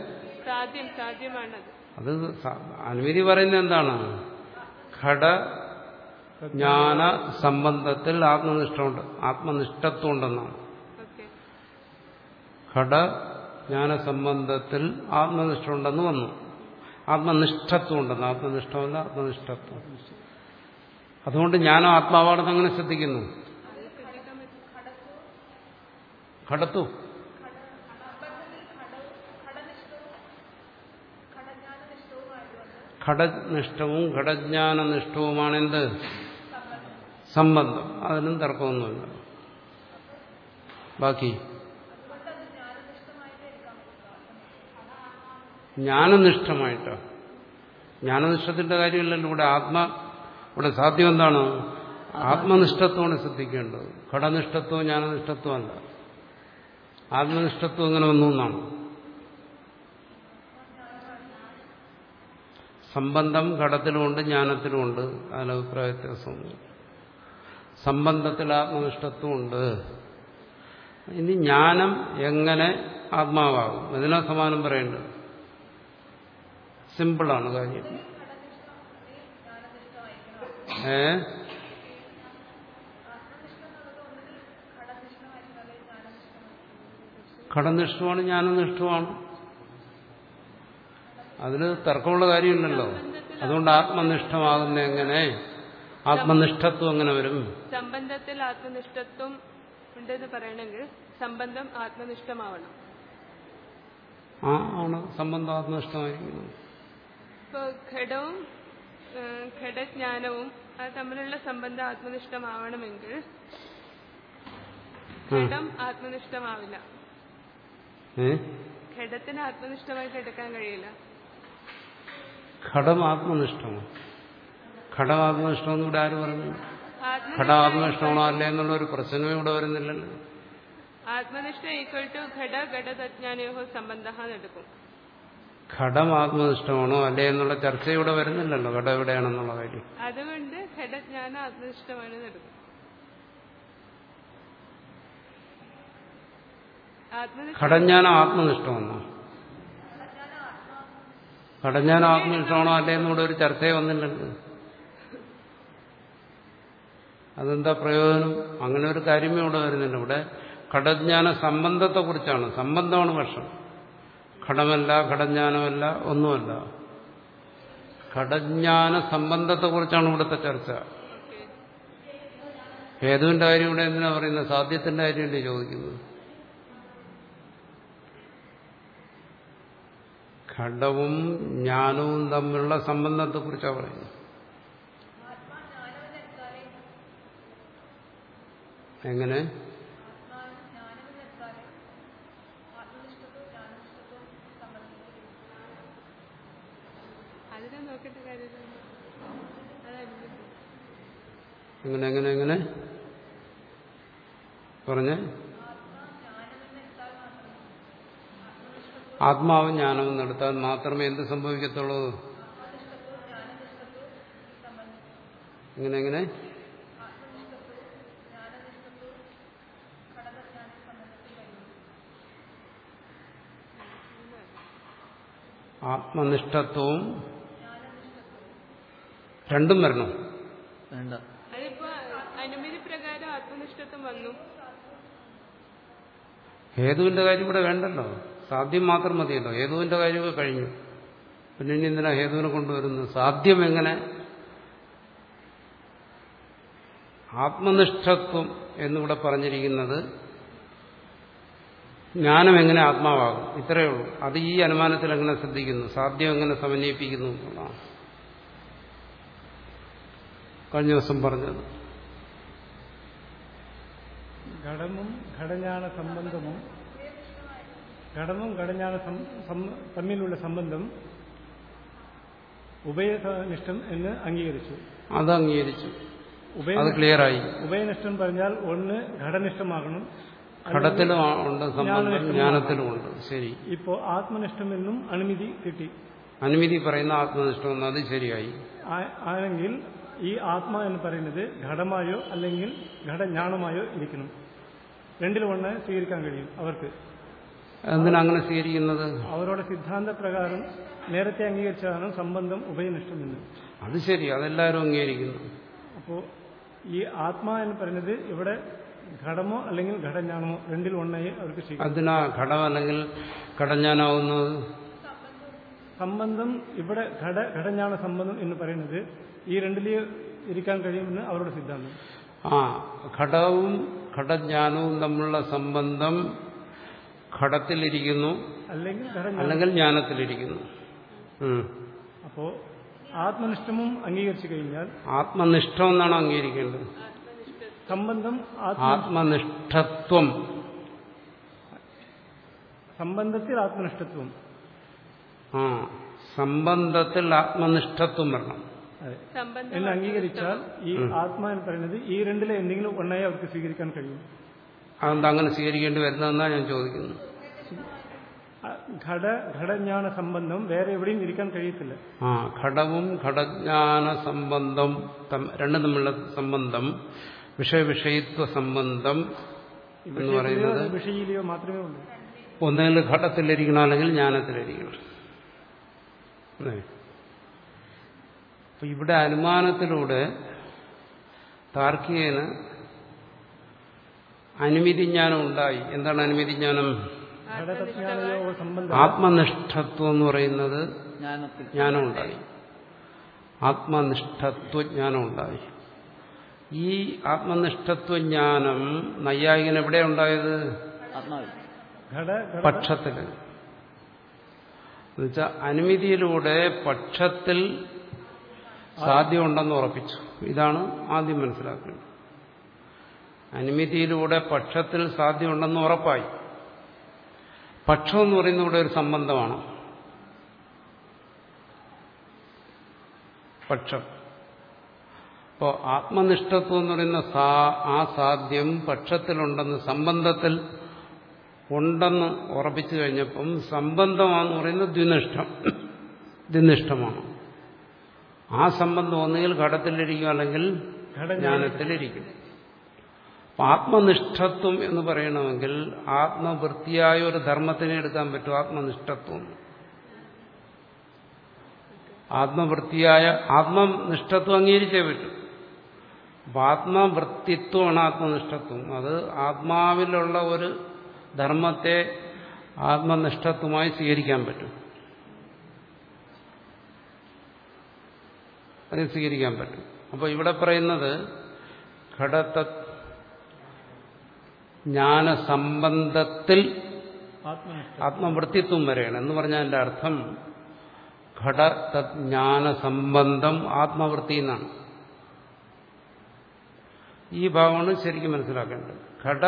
സാധ്യം സാധ്യമാണത്. അത് അനുമതി പറയുന്നത് എന്താണ്? ഘട ജ്ഞാന സംബന്ധത്തിൽ ആത്മനിഷ്ഠമുണ്ട്. ആത്മനിഷ്ഠത്വം ഉണ്ടെന്നാണ് ഓക്കെ. ഘട ജ്ഞാന സംബന്ധത്തിൽ ആത്മനിഷ്ഠമുണ്ടെന്ന് വന്നു. ആത്മനിഷ്ഠത്വം ഉണ്ടെന്ന് ആത്മനിഷ്ഠമല്ല ആത്മനിഷ്ഠത്വം. അതുകൊണ്ട് ജ്ഞാനം ആത്മാവാണെന്ന് അങ്ങനെ ശ്രദ്ധിക്കുന്നു? ഘടത്തു ഘടനിഷ്ഠവും ഘടജ്ഞാനനിഷ്ഠവുമാണ് എന്ത്? സംബന്ധം അതിനും തർക്കമൊന്നുമില്ല. ബാക്കി? ജ്ഞാനനിഷ്ഠമായിട്ടോ. ജ്ഞാനനിഷ്ഠത്തിന്റെ കാര്യമില്ലല്ലോ. ഇവിടെ ആത്മ ഇവിടെ സാധ്യം എന്താണ്? ആത്മനിഷ്ഠത്വമാണ് ശ്രദ്ധിക്കേണ്ടത് ഘടനിഷ്ഠത്വം ജ്ഞാനനിഷ്ഠത്വം അല്ല. ആത്മനിഷ്ഠത്വം ഇങ്ങനെ വന്നു എന്നാണ്. സംബന്ധം ഘടത്തിലുമുണ്ട് ജ്ഞാനത്തിലുമുണ്ട്. അതിൽ അഭിപ്രായ വ്യത്യാസമൊന്നും സംബന്ധത്തിൽ ആത്മനിഷ്ഠത്വമുണ്ട്. ഇനി ജ്ഞാനം എങ്ങനെ ആത്മാവാകും? അതിനാ സമാനം പറയേണ്ടത്. സിമ്പിളാണ് കാര്യം. ഏ? ഘടനിഷ്ഠമാണ് ജ്ഞാനനിഷ്ഠമാണ്. അതിന് തർക്കമുള്ള കാര്യമില്ലല്ലോ. അതുകൊണ്ട് ആത്മനിഷ്ഠമാകുന്ന എങ്ങനെ ആത്മനിഷ്ഠത്വം അങ്ങനെ വരും. സംബന്ധത്തിൽ ആത്മനിഷ്ഠത്വം ഉണ്ടെന്ന് പറയണമെങ്കിൽ സംബന്ധം ആത്മനിഷ്ഠമാവണം. ആ ആണ് സംബന്ധം ആത്മനിഷ്ഠമായിരിക്കുന്നത്. ഇപ്പൊ ഘടവും ഘടജ്ഞാനവും അത് തമ്മിലുള്ള സംബന്ധം ആത്മനിഷ്ഠമാവണമെങ്കിൽ ഘടം ആത്മനിഷ്ഠമാവില്ല. ഘടത്തിന് ആത്മനിഷ്ഠമായിട്ട് എടുക്കാൻ കഴിയില്ല. ഘടം ആത്മനിഷ്ഠമാണ്. ഘടം എന്നിവിടെ ഇവിടെ ആര് പറഞ്ഞു. ഘടാത്മനിഷ്ഠമാണോ ഘടം ആത്മനിഷ്ഠമാണോ അല്ലേ എന്നുള്ള ഒരു പ്രശ്നമേ ഇവിടെ വരുന്നില്ലല്ലോ. ആത്മനിഷ്ഠ ഈക്വൽ ടു ഘട ഘടതജ്ഞാനയോ സംബന്ധ എന്നെടുക്കും ഘടം ആത്മനിഷ്ഠമാണോ അല്ലേ എന്നുള്ള ചർച്ച ഇവിടെ വരുന്നില്ലല്ലോ. ഘടം എവിടെയാണെന്നുള്ള കാര്യം. അതുകൊണ്ട് ഘടജ്ഞാനം ആത്മനിഷ്ഠമാണ് എടുക്കും. ഘടജ്ഞാനം ആത്മനിഷ്ഠമെന്നോ ഘടജ്ഞാനം ആത്മനിഷ്ഠമാണോ? അല്ലേ എന്നൂടെ ഒരു ചർച്ചയെ വന്നില്ലല്ലോ. അതെന്താ പ്രയോജനം? അങ്ങനെ ഒരു കാര്യമേ ഇവിടെ വരുന്നില്ല. ഇവിടെ ഘടജ്ഞാന സംബന്ധത്തെക്കുറിച്ചാണ്. സംബന്ധമാണ് പക്ഷം ഘടമല്ല ഘടജ്ഞാനമല്ല ഒന്നുമല്ല. ഘടജ്ഞാന സംബന്ധത്തെക്കുറിച്ചാണ് ഇവിടുത്തെ ചർച്ച. ഹേതുവിന്റെ കാര്യം ഇവിടെ എന്തിനാ പറയുന്നത്? സാധ്യത്തിന്റെ കാര്യമല്ലേ ചോദിക്കുന്നത്? ഘടവും ജ്ഞാനവും തമ്മിലുള്ള സംബന്ധത്തെക്കുറിച്ചാണ് പറയുന്നത്? എങ്ങനെ? എങ്ങനെ എങ്ങനെ എങ്ങനെ? പറഞ്ഞ. ആത്മാവ് ജ്ഞാനവും നടത്താൻ മാത്രമേ എന്ത് സംഭവിക്കത്തുള്ളൂ? എങ്ങനെ എങ്ങനെ? ആത്മനിഷ്ഠത്വവും രണ്ടും വരണം. വേണ്ട. ഹേതുവിന്റെ കാര്യം ഇവിടെ വേണ്ടല്ലോ. സാധ്യം മാത്രം മതിയല്ലോ. ഹേതുവിന്റെ കാര്യമൊക്കെ കഴിഞ്ഞു. പിന്നെ ഇനി എന്തിനാ ഹേതുവിനെ കൊണ്ടുവരുന്നു സാധ്യം എങ്ങനെ? ആത്മനിഷ്ഠത്വം എന്നിവിടെ പറഞ്ഞിരിക്കുന്നത് ജ്ഞാനം എങ്ങനെ ആത്മാവാകും? ഇത്രയേ ഉള്ളൂ. അത് ഈ അനുമാനത്തിൽ എങ്ങനെ ശ്രദ്ധിക്കുന്നു? സാധ്യം എങ്ങനെ സമന്വയിപ്പിക്കുന്നു എന്നുള്ളതാണ്. കഴിഞ്ഞ ദിവസം പറഞ്ഞത്. ഘടമും ഘടജ്ഞാന സംബന്ധവും ഘടമും ഘടജ്ഞാന തമ്മിലുള്ള സംബന്ധം ഉഭയനിഷ്ഠം എന്ന് അംഗീകരിച്ചു. അത് അംഗീകരിച്ചു. ഉഭയ അത് ക്ലിയറായി ഉഭയനിഷ്ഠം പറഞ്ഞാൽ ഒന്ന് ഘടനിഷ്ഠമാകണം ഘടത്തിലും ഉണ്ട് സംബന്ധം ജ്ഞാനത്തിലും ഉണ്ട്. ശരി. ഇപ്പോ ആത്മനിഷ്ഠം എന്നും അനുമതി കിട്ടി. അനുമതി പറയുന്ന ആത്മനിഷ്ഠം അത് ശരിയായി. ആണെങ്കിൽ ഈ ആത്മ എന്ന് പറയുന്നത് ഘടമായോ അല്ലെങ്കിൽ ഘടജ്ഞാനമായോ ഇരിക്കണം. രണ്ടിലും ഒന്ന് സ്വീകരിക്കാൻ കഴിയും അവർക്ക്. എന്തിനാ അങ്ങനെ സ്വീകരിക്കുന്നത്? അവരുടെ സിദ്ധാന്ത പ്രകാരം നേരത്തെ അംഗീകരിച്ചതാണ് സംബന്ധം ഉഭയനിഷ്ഠമെന്ന്. അത് ശരി. അതെല്ലാവരും അംഗീകരിക്കുന്നു. അപ്പോ ഈ ആത്മാ എന്ന് പറയുന്നത് ഇവിടെ ഘടമോ അല്ലെങ്കിൽ ഘടഞ്ഞാണോ? രണ്ടിൽ ഒന്നായി അവർക്ക് സ്വീകരിക്കും. അതിനാ ഘടം അല്ലെങ്കിൽ ഘടഞ്ഞാനാവുന്നത്? സംബന്ധം ഇവിടെ ഘട ഘടഞ്ഞാണ് സംബന്ധം എന്ന് പറയുന്നത്. ഈ രണ്ടിലേ ഇരിക്കാൻ കഴിയുമെന്ന് അവരുടെ സിദ്ധാന്തം. ആ ഘടവും ഘടജ്ഞാനവും തമ്മിലുള്ള സംബന്ധം ഘടത്തിലിരിക്കുന്നു അല്ലെങ്കിൽ അല്ലെങ്കിൽ ജ്ഞാനത്തിലിരിക്കുന്നു. അപ്പോ ആത്മനിഷ്ഠമും അംഗീകരിച്ചു കഴിഞ്ഞാൽ ആത്മനിഷ്ഠം എന്നാണ് അംഗീകരിക്കേണ്ടത്. സംബന്ധം ആത്മ ആത്മനിഷ്ഠത്വം. സംബന്ധത്തിൽ ആത്മനിഷ്ഠത്വം. ആ സംബന്ധത്തിൽ ആത്മനിഷ്ഠത്വം വരണം. എന്നെ അംഗീകരിച്ചാൽ ഈ ആത്മാ എന്ന് പറയുന്നത് ഈ രണ്ടിലെ എന്തെങ്കിലും ഒന്നായി അവർക്ക് സ്വീകരിക്കാൻ കഴിയും. അതെന്താ അങ്ങനെ സ്വീകരിക്കേണ്ടി വരുന്നതെന്നാണ് ഞാൻ ചോദിക്കുന്നു. ഘട ഘടജ്ഞാന സംബന്ധം വേറെ എവിടെയും ഇരിക്കാൻ കഴിയത്തില്ല. ആ ഘടവും ഘടജ്ഞാന സംബന്ധം രണ്ടും തമ്മിലുള്ള സംബന്ധം വിഷയവിഷയത്വ സംബന്ധം എന്ന് പറയുന്നത് വിഷയിലെയോ മാത്രമേ ഉള്ളൂ. ഒന്നെങ്കിൽ ഘട്ടത്തിലിരിക്കണം അല്ലെങ്കിൽ ജ്ഞാനത്തിലിരിക്കണം? അപ്പൊ ഇവിടെ അനുമാനത്തിലൂടെ താർക്കികന് അനുമതിജ്ഞാനം ഉണ്ടായി. എന്താണ് അനുമതി ജ്ഞാനം സംബന്ധം? ആത്മനിഷ്ഠത്വം എന്ന് പറയുന്നത് ജ്ഞാനം ഉണ്ടായി. ആത്മനിഷ്ഠത്വജ്ഞാനം ഉണ്ടായി. ഈ ആത്മനിഷ്ഠത്വജ്ഞാനം നൈയായികൻ എവിടെ ഉണ്ടായത്? പക്ഷത്തിൽ. എന്നുവെച്ചാൽ അനുമതിയിലൂടെ പക്ഷത്തിൽ സാധ്യമുണ്ടെന്ന് ഉറപ്പിച്ചു. ഇതാണ് ആദ്യം മനസ്സിലാക്കേണ്ടത്. അനുമതിയിലൂടെ പക്ഷത്തിൽ സാധ്യമുണ്ടെന്ന് ഉറപ്പായി. പക്ഷം എന്ന് പറയുന്ന ഇവിടെ ഒരു സംബന്ധമാണ്. പക്ഷം. അപ്പോൾ ആത്മനിഷ്ഠത്വം എന്ന് പറയുന്ന സാ- ആ സാധ്യം പക്ഷത്തിലുണ്ടെന്ന് സംബന്ധത്തിൽ ഉണ്ടെന്ന് ഉറപ്പിച്ചു കഴിഞ്ഞപ്പം സംബന്ധമാണെന്ന് പറയുന്നത് ദ്വിനിഷ്ഠം. ദ്വിനിഷ്ഠമാണ്. ആ സംബന്ധം ഒന്നുകിൽ ഘടത്തിലിരിക്കും അല്ലെങ്കിൽ ജ്ഞാനത്തിലിരിക്കും. ആത്മനിഷ്ഠത്വം എന്ന് പറയണമെങ്കിൽ ആത്മവൃത്തിയായ ഒരു ധർമ്മത്തിനെ എടുക്കാൻ പറ്റും ആത്മനിഷ്ഠത്വം. ആത്മവൃത്തിയായ ആത്മനിഷ്ഠത്വം അംഗീകരിച്ചേ പറ്റും. അപ്പൊ ആത്മവൃത്തിത്വമാണ് ആത്മനിഷ്ഠത്വം അത് ആത്മാവിലുള്ള ഒരു ധർമ്മത്തെ ആത്മനിഷ്ഠത്വമായി സ്വീകരിക്കാൻ പറ്റും. അതിന് സ്വീകരിക്കാൻ പറ്റും. അപ്പോൾ ഇവിടെ പറയുന്നത് ഘടത ജ്ഞാനസംബന്ധത്തിൽ ആത്മവൃത്തിത്വം വരെയാണ്. എന്ന് പറഞ്ഞാൽ എന്റെ അർത്ഥം ഘടതജ്ഞാനസംബന്ധം ജ്ഞാന സംബന്ധം ആത്മവൃത്തി എന്നാണ്. ഈ ഭാഗമാണ് ശരിക്കും മനസ്സിലാക്കേണ്ടത്. ഘട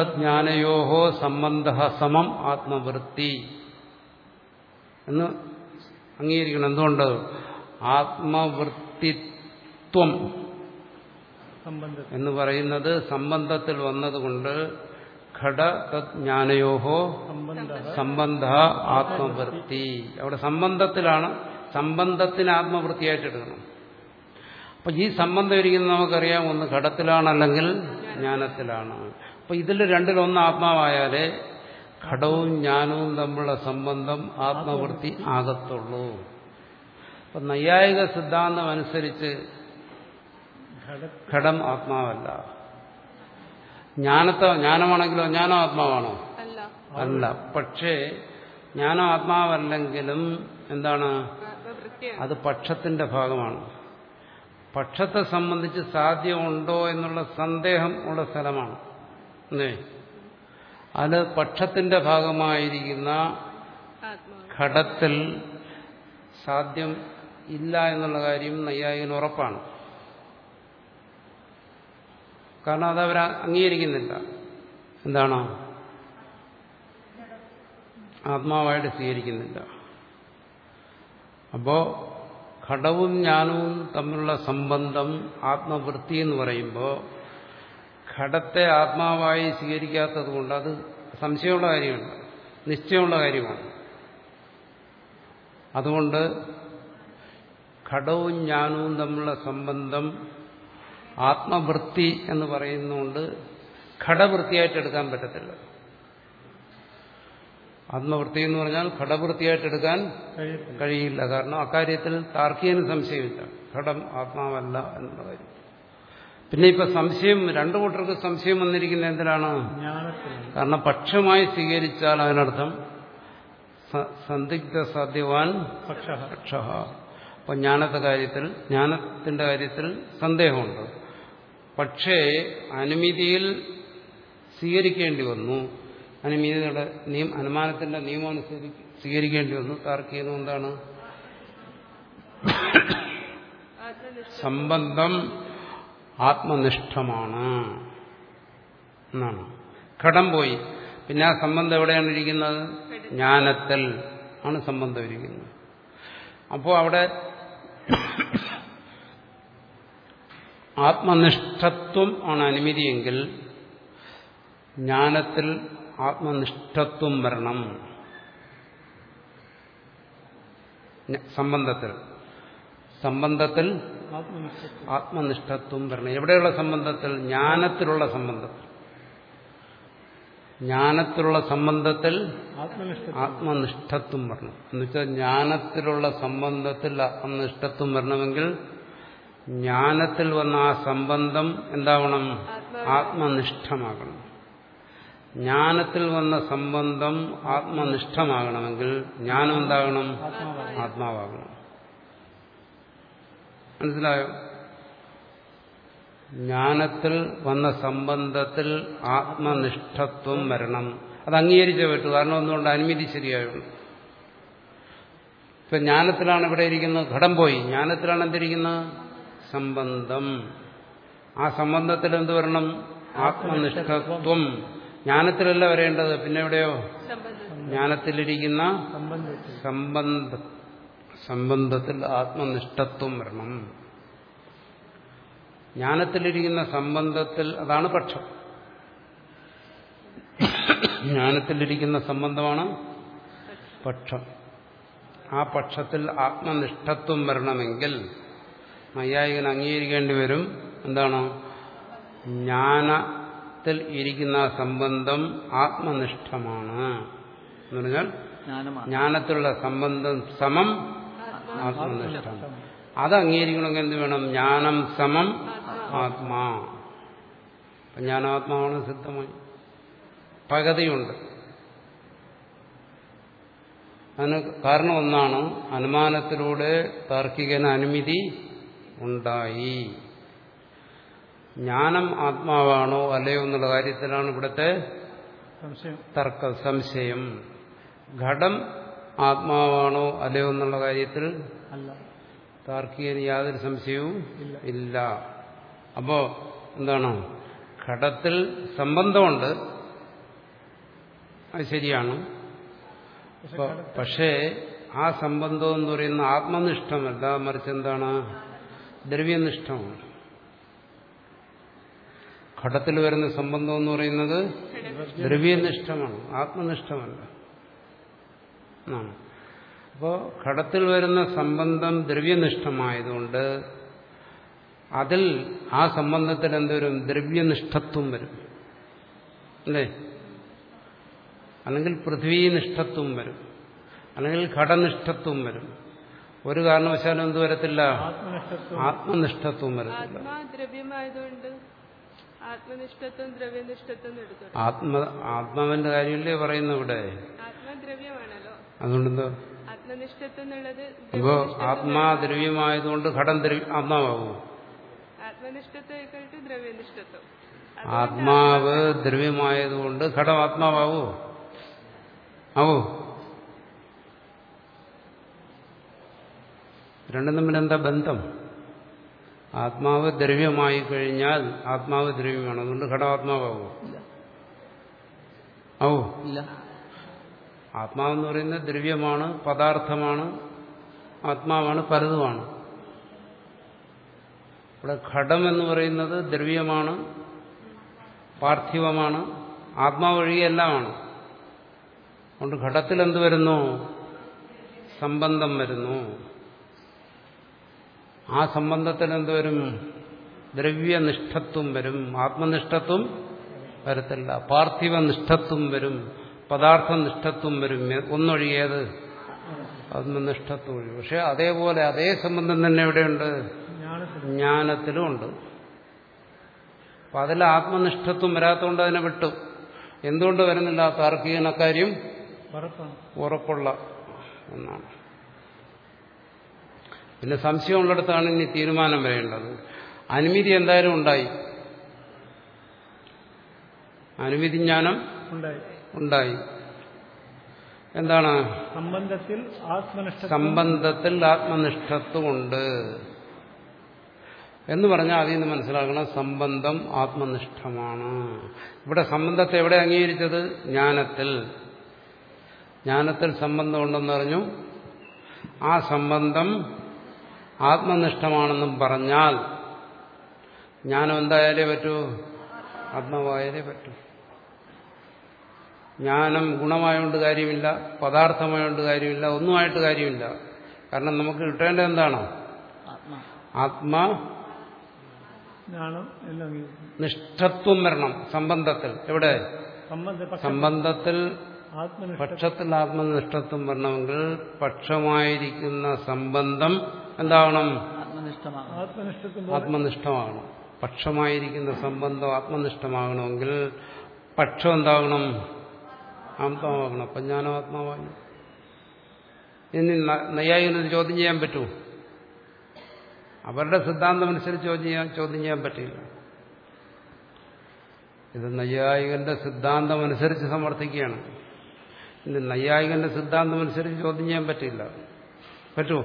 തജ്ഞാനയോഹോ സംബന്ധ സമം ആത്മവൃത്തി. എന്ന് അംഗീകരിക്കണം. എന്തുകൊണ്ട്? ആത്മവൃത്തിത്വം എന്ന് പറയുന്നത് സംബന്ധത്തിൽ വന്നതുകൊണ്ട് ഘട തജ്ഞാനയോഹോ സംബന്ധ ആത്മവൃത്തി. അവിടെ സംബന്ധത്തിലാണ് സംബന്ധത്തിന് ആത്മവൃത്തിയായിട്ട് എടുക്കണം. അപ്പൊ ഈ സംബന്ധം ഇരിക്കുന്നത് നമുക്കറിയാം. ഒന്ന് ഘടത്തിലാണ് അല്ലെങ്കിൽ ജ്ഞാനത്തിലാണ്. അപ്പൊ ഇതിൽ രണ്ടിലൊന്ന് ആത്മാവായാലേ ഘടവും ജ്ഞാനവും തമ്മിലുള്ള സംബന്ധം ആത്മവൃത്തി ആകത്തുള്ളൂ. അപ്പൊ നൈയായിക സിദ്ധാന്തം അനുസരിച്ച് ഘട ആത്മാവല്ല. ജ്ഞാനത്തെ ജ്ഞാനമാണെങ്കിലോ ജ്ഞാനം ആത്മാവാണോ? അല്ല. പക്ഷേ ജ്ഞാനം ആത്മാവല്ലെങ്കിലും എന്താണ്? അത് പക്ഷത്തിന്റെ ഭാഗമാണ്. പക്ഷത്തെ സംബന്ധിച്ച് സാധ്യമുണ്ടോ എന്നുള്ള സന്ദേഹം ഉള്ള സ്ഥലമാണ്. അല്ലേ? അത് പക്ഷത്തിന്റെ ഭാഗമായിരിക്കുന്ന ഘടത്തിൽ സാധ്യം ഇല്ല എന്നുള്ള കാര്യം നൈയായികന് ഉറപ്പാണ്. കാരണം അത് അവർ അംഗീകരിക്കുന്നില്ല. എന്താണ്? ആത്മാവായിട്ട് സ്വീകരിക്കുന്നില്ല. അപ്പോ ഘടവും ജ്ഞാനവും തമ്മിലുള്ള സംബന്ധം ആത്മവൃത്തി എന്ന് പറയുമ്പോൾ ഘടത്തെ ആത്മാവായി സ്വീകരിക്കാത്തത് കൊണ്ട് അത് സംശയമുള്ള കാര്യമാണ് നിശ്ചയമുള്ള കാര്യമാണ്. അതുകൊണ്ട് ഘടവും ജ്ഞാനവും തമ്മിലുള്ള സംബന്ധം ആത്മവൃത്തി എന്ന് പറയുന്നതുകൊണ്ട് ഘടവൃത്തിയായിട്ട് എടുക്കാൻ പറ്റത്തില്ല. ആത്മവൃത്തി എന്ന് പറഞ്ഞാൽ ഘടവൃത്തിയായിട്ട് എടുക്കാൻ കഴിയില്ല. കാരണം അക്കാര്യത്തിൽ താർക്കികന് സംശയമില്ല. ഘടം ആത്മാവല്ല എന്നുള്ള കാര്യം. പിന്നെ ഇപ്പൊ സംശയം രണ്ടു കൂട്ടർക്ക് സംശയം വന്നിരിക്കുന്ന എന്തിനാണ് കാരണം പക്ഷമായി സ്വീകരിച്ചാൽ അതിനർത്ഥം സന്ദിഗ്ധ സാധ്യവാൻ പക്ഷ. അപ്പൊ ജ്ഞാനത്തെ കാര്യത്തിൽ ജ്ഞാനത്തിന്റെ കാര്യത്തിൽ സന്ദേഹമുണ്ട്. പക്ഷേ അനുമതിയിൽ സ്വീകരിക്കേണ്ടി വന്നു. അനുമതിയുടെ നിയമ അനുമാനത്തിന്റെ നിയമം സ്വീകരിക്കേണ്ടി വന്നു. താർക്കികം എന്താണ് സംബന്ധം ആത്മനിഷ്ഠമാണ് എന്നാണ്. ഘടം പോയി. പിന്നെ ആ സംബന്ധം എവിടെയാണ് ഇരിക്കുന്നത്? ജ്ഞാനത്തിൽ ആണ് സംബന്ധം ഇരിക്കുന്നത്. അപ്പോൾ അവിടെ ആത്മനിഷ്ഠത്വം ആണ് അനുമതിയെങ്കിൽ ജ്ഞാനത്തിൽ ആത്മനിഷ്ഠത്വം വരണം. സംബന്ധത്തിൽ. സംബന്ധത്തിൽ ആത്മനിഷ്ഠത്വം വരണം. എവിടെയുള്ള സംബന്ധത്തിൽ? ജ്ഞാനത്തിലുള്ള സംബന്ധത്തിൽ. ജ്ഞാനത്തിലുള്ള സംബന്ധത്തിൽ ആത്മനിഷ്ഠത്വം വരണം. എന്നുവെച്ചാൽ ജ്ഞാനത്തിലുള്ള സംബന്ധത്തിൽ ആത്മനിഷ്ഠത്വം വരണമെങ്കിൽ ജ്ഞാനത്തിൽ വന്ന ആ സംബന്ധം എന്താവണം? ആത്മനിഷ്ഠമാകണം. ജ്ഞാനത്തിൽ വന്ന സംബന്ധം ആത്മനിഷ്ഠമാകണമെങ്കിൽ ജ്ഞാനം എന്താകണം? ആത്മാവാകണം. മനസ്സിലായോ? ജ്ഞാനത്തിൽ വന്ന സംബന്ധത്തിൽ ആത്മനിഷ്ഠത്വം വരണം. അത് അംഗീകരിച്ചേ പറ്റൂ കാരണം ഒന്നുകൊണ്ട് അനുമതി ശരിയായുള്ളൂ. ഇപ്പൊ ജ്ഞാനത്തിലാണ് ഇവിടെ ഇരിക്കുന്നത്. ഘടം പോയി. ജ്ഞാനത്തിലാണ് എന്തിരിക്കുന്നത്? സംബന്ധം. ആ സംബന്ധത്തിൽ എന്ത് വരണം? ആത്മനിഷ്ഠത്വം. ജ്ഞാനത്തിലല്ല വരേണ്ടത്. പിന്നെ എവിടെയോ? ജ്ഞാനത്തിലിരിക്കുന്ന സംബന്ധത്തിൽ. സംബന്ധ സംബന്ധത്തിൽ ആത്മനിഷ്ഠത്വം വരണം. ജ്ഞാനത്തിലിരിക്കുന്ന സംബന്ധത്തിൽ അതാണ് പക്ഷം. ജ്ഞാനത്തിലിരിക്കുന്ന സംബന്ധമാണ് പക്ഷം. ആ പക്ഷത്തിൽ ആത്മനിഷ്ഠത്വം വരണമെങ്കിൽ മയ്യായികൻ അംഗീകരിക്കേണ്ടി വരും. എന്താണ്? ജ്ഞാനത്തിൽ ഇരിക്കുന്ന ആ സംബന്ധം ആത്മനിഷ്ഠമാണ്. എന്ന് പറഞ്ഞാൽ ജ്ഞാനത്തിലുള്ള സംബന്ധം സമം ആത്മനിഷ്ഠം. അത് അംഗീകരിക്കണമെങ്കിൽ എന്ത് വേണം? ജ്ഞാനം സമം ആത്മാ. ജ്ഞാനാത്മാവാണ് സിദ്ധമായി. പകതിയുണ്ട്. അതിന് കാരണം ഒന്നാണ് അനുമാനത്തിലൂടെ താർക്കികന് അനുമതി ഉണ്ടായി. ജ്ഞാനം ആത്മാവാണോ അല്ലയോ എന്നുള്ള കാര്യത്തിലാണ് ഇവിടുത്തെ സംശയം. തർക്ക സംശയം. ഘടം ആത്മാവാണോ അല്ലയോ എന്നുള്ള കാര്യത്തിൽ താർക്കികന് യാതൊരു സംശയവും ഇല്ല. അപ്പോ എന്താണ്? ഘടത്തിൽ സംബന്ധമുണ്ട്. അത് ശരിയാണ്. പക്ഷെ പക്ഷേ ആ സംബന്ധം എന്ന് പറയുന്ന ആത്മനിഷ്ഠമല്ല. മറിച്ച് എന്താണ്? ദ്രവ്യനിഷ്ഠമാണ് ഘടത്തിൽ വരുന്ന സംബന്ധം എന്ന് പറയുന്നത് ദ്രവ്യനിഷ്ഠമാണ് ആത്മനിഷ്ഠമല്ല. എന്നാണ്. അപ്പോൾ ഘടത്തിൽ വരുന്ന സംബന്ധം ദ്രവ്യനിഷ്ഠമായതുകൊണ്ട് അതിൽ ആ സംബന്ധത്തിൽ എന്തോരും ദ്രവ്യനിഷ്ഠത്വം വരും. അല്ലേ? അല്ലെങ്കിൽ പൃഥ്വീനിഷ്ഠത്വം വരും. അല്ലെങ്കിൽ ഘടനിഷ്ഠത്വം വരും. ഒരു കാരണവശാലും എന്ത് വരത്തില്ല? ആത്മനിഷ്ഠത്വം. വരത്തില്ല. ആത്മനിഷ്ഠത്വം ദ്രവ്യനിഷ്ഠത്വം ആത്മ ആത്മാവിന്റെ കാര്യമല്ലേ പറയുന്നു ഇവിടെ? ആത്മദ്രവ്യമാണല്ലോ. അതുകൊണ്ടെന്തോ? ആത്മനിഷ്ഠത്വം എന്നുള്ളത് അപ്പോ ആത്മാ ദ്രവ്യമായതുകൊണ്ട് ഘടം ആത്മാവാകുമോ? ആത്മാവാകൂ ആത്മനിഷ്ഠത്വം equal ദ്രവ്യനിഷ്ഠത്വം ആത്മാവ് ദ്രവ്യമായതുകൊണ്ട് ഘടം ആത്മാവോ ആവോ? രണ്ടും തമ്മിൽ എന്താ ബന്ധം? ആത്മാവ് ദ്രവ്യമായി കഴിഞ്ഞാൽ ആത്മാവ് ദ്രവ്യമാണ്. അതുകൊണ്ട് ഘടാത്മാവോ ആവോ ഇല്ല. ആത്മാവെന്ന് പറയുന്നത് ദ്രവ്യമാണ് പദാർത്ഥമാണ് ആത്മാവാണ് പലതുമാണ് ഇവിടെ ഘടം എന്ന് പറയുന്നത് ദ്രവ്യമാണ് പാർത്ഥിവമാണ് ആത്മാവ് ഒഴികെ എല്ലാമാണ്. അതുകൊണ്ട് ഘടത്തിൽ എന്ത് വരുന്നു? സംബന്ധം വരുന്നു. ആ സംബന്ധത്തിന് എന്ത് വരും ദ്രവ്യനിഷ്ഠത്വം വരും ആത്മനിഷ്ഠത്വം വരത്തില്ല പാർത്ഥിവ നിഷ്ഠത്വം വരും പദാർത്ഥനിഷ്ഠത്വം വരും. ഒന്നൊഴിയേത് ആത്മനിഷ്ഠത്വം ഒഴിയും പക്ഷെ അതേപോലെ അതേ സംബന്ധം തന്നെ എവിടെയുണ്ട്? ജ്ഞാനത്തിലും ഉണ്ട്. അപ്പൊ അതിൽ ആത്മനിഷ്ഠത്വം വരാത്തതുകൊണ്ട് അതിനെ വിട്ടു. എന്തുകൊണ്ട് വരുന്നില്ല താർക്കികനക്കാര്യം ഉറപ്പുള്ള ഒന്നാണ്. പിന്നെ സംശയമുള്ളിടത്താണ് ഇനി തീരുമാനം വരേണ്ടത്. അനുമതി എന്തായാലും ഉണ്ടായി. അനുമതി ജ്ഞാനം ഉണ്ടായി. എന്താണ്? സംബന്ധത്തിൽ ആത്മനിഷ്ഠ സംബന്ധത്തിൽ ആത്മനിഷ്ഠത്വമുണ്ട്. എന്ന് പറഞ്ഞാൽ അതിൽ നിന്ന് മനസ്സിലാക്കണം. സംബന്ധം ആത്മനിഷ്ഠമാണ്. ഇവിടെ സംബന്ധത്തെ എവിടെ അംഗീകരിച്ചത്? ജ്ഞാനത്തിൽ. ജ്ഞാനത്തിൽ സംബന്ധമുണ്ടെന്ന് പറഞ്ഞു. ആ സംബന്ധം ആത്മനിഷ്ഠമാണെന്നും പറഞ്ഞാൽ ജ്ഞാനം എന്തായാലേ പറ്റൂ? ആത്മാവായാലേ പറ്റൂ. ജ്ഞാനം ഗുണമായോണ്ട് കാര്യമില്ല പദാർത്ഥമായോണ്ട് കാര്യമില്ല ഒന്നുമായിട്ട് കാര്യമില്ല. കാരണം നമുക്ക് കിട്ടേണ്ടത് എന്താണ്? ആത്മാ. നിഷ്ഠത്വം വരണം സംബന്ധത്തിൽ. എവിടെ? സംബന്ധത്തിൽ പക്ഷത്തിൽ ആത്മനിഷ്ഠത്വം വരണമെങ്കിൽ പക്ഷമായിരിക്കുന്ന സംബന്ധം എന്താവണം? ആത്മനിഷ്ഠമാകണം. പക്ഷമായിരിക്കുന്ന സംബന്ധം ആത്മനിഷ്ഠമാകണമെങ്കിൽ പക്ഷം എന്താകണം ആത്മാവാകണം. അപ്പം ഞാനോ ആത്മാവായി. ഇനി ന- നൈയായികന് ചോദ്യം ചെയ്യാൻ പറ്റുമോ അവരുടെ സിദ്ധാന്തം അനുസരിച്ച് ചോദ്യം ചെയ്യാൻ ചോദ്യം ചെയ്യാൻ പറ്റില്ല. ഇത് നൈയായികന്റെ സിദ്ധാന്തം അനുസരിച്ച് സമർത്ഥിക്കുകയാണ്. ഇനി നൈയായികന്റെ സിദ്ധാന്തം അനുസരിച്ച് ചോദ്യം ചെയ്യാൻ പറ്റില്ല. പറ്റുമോ?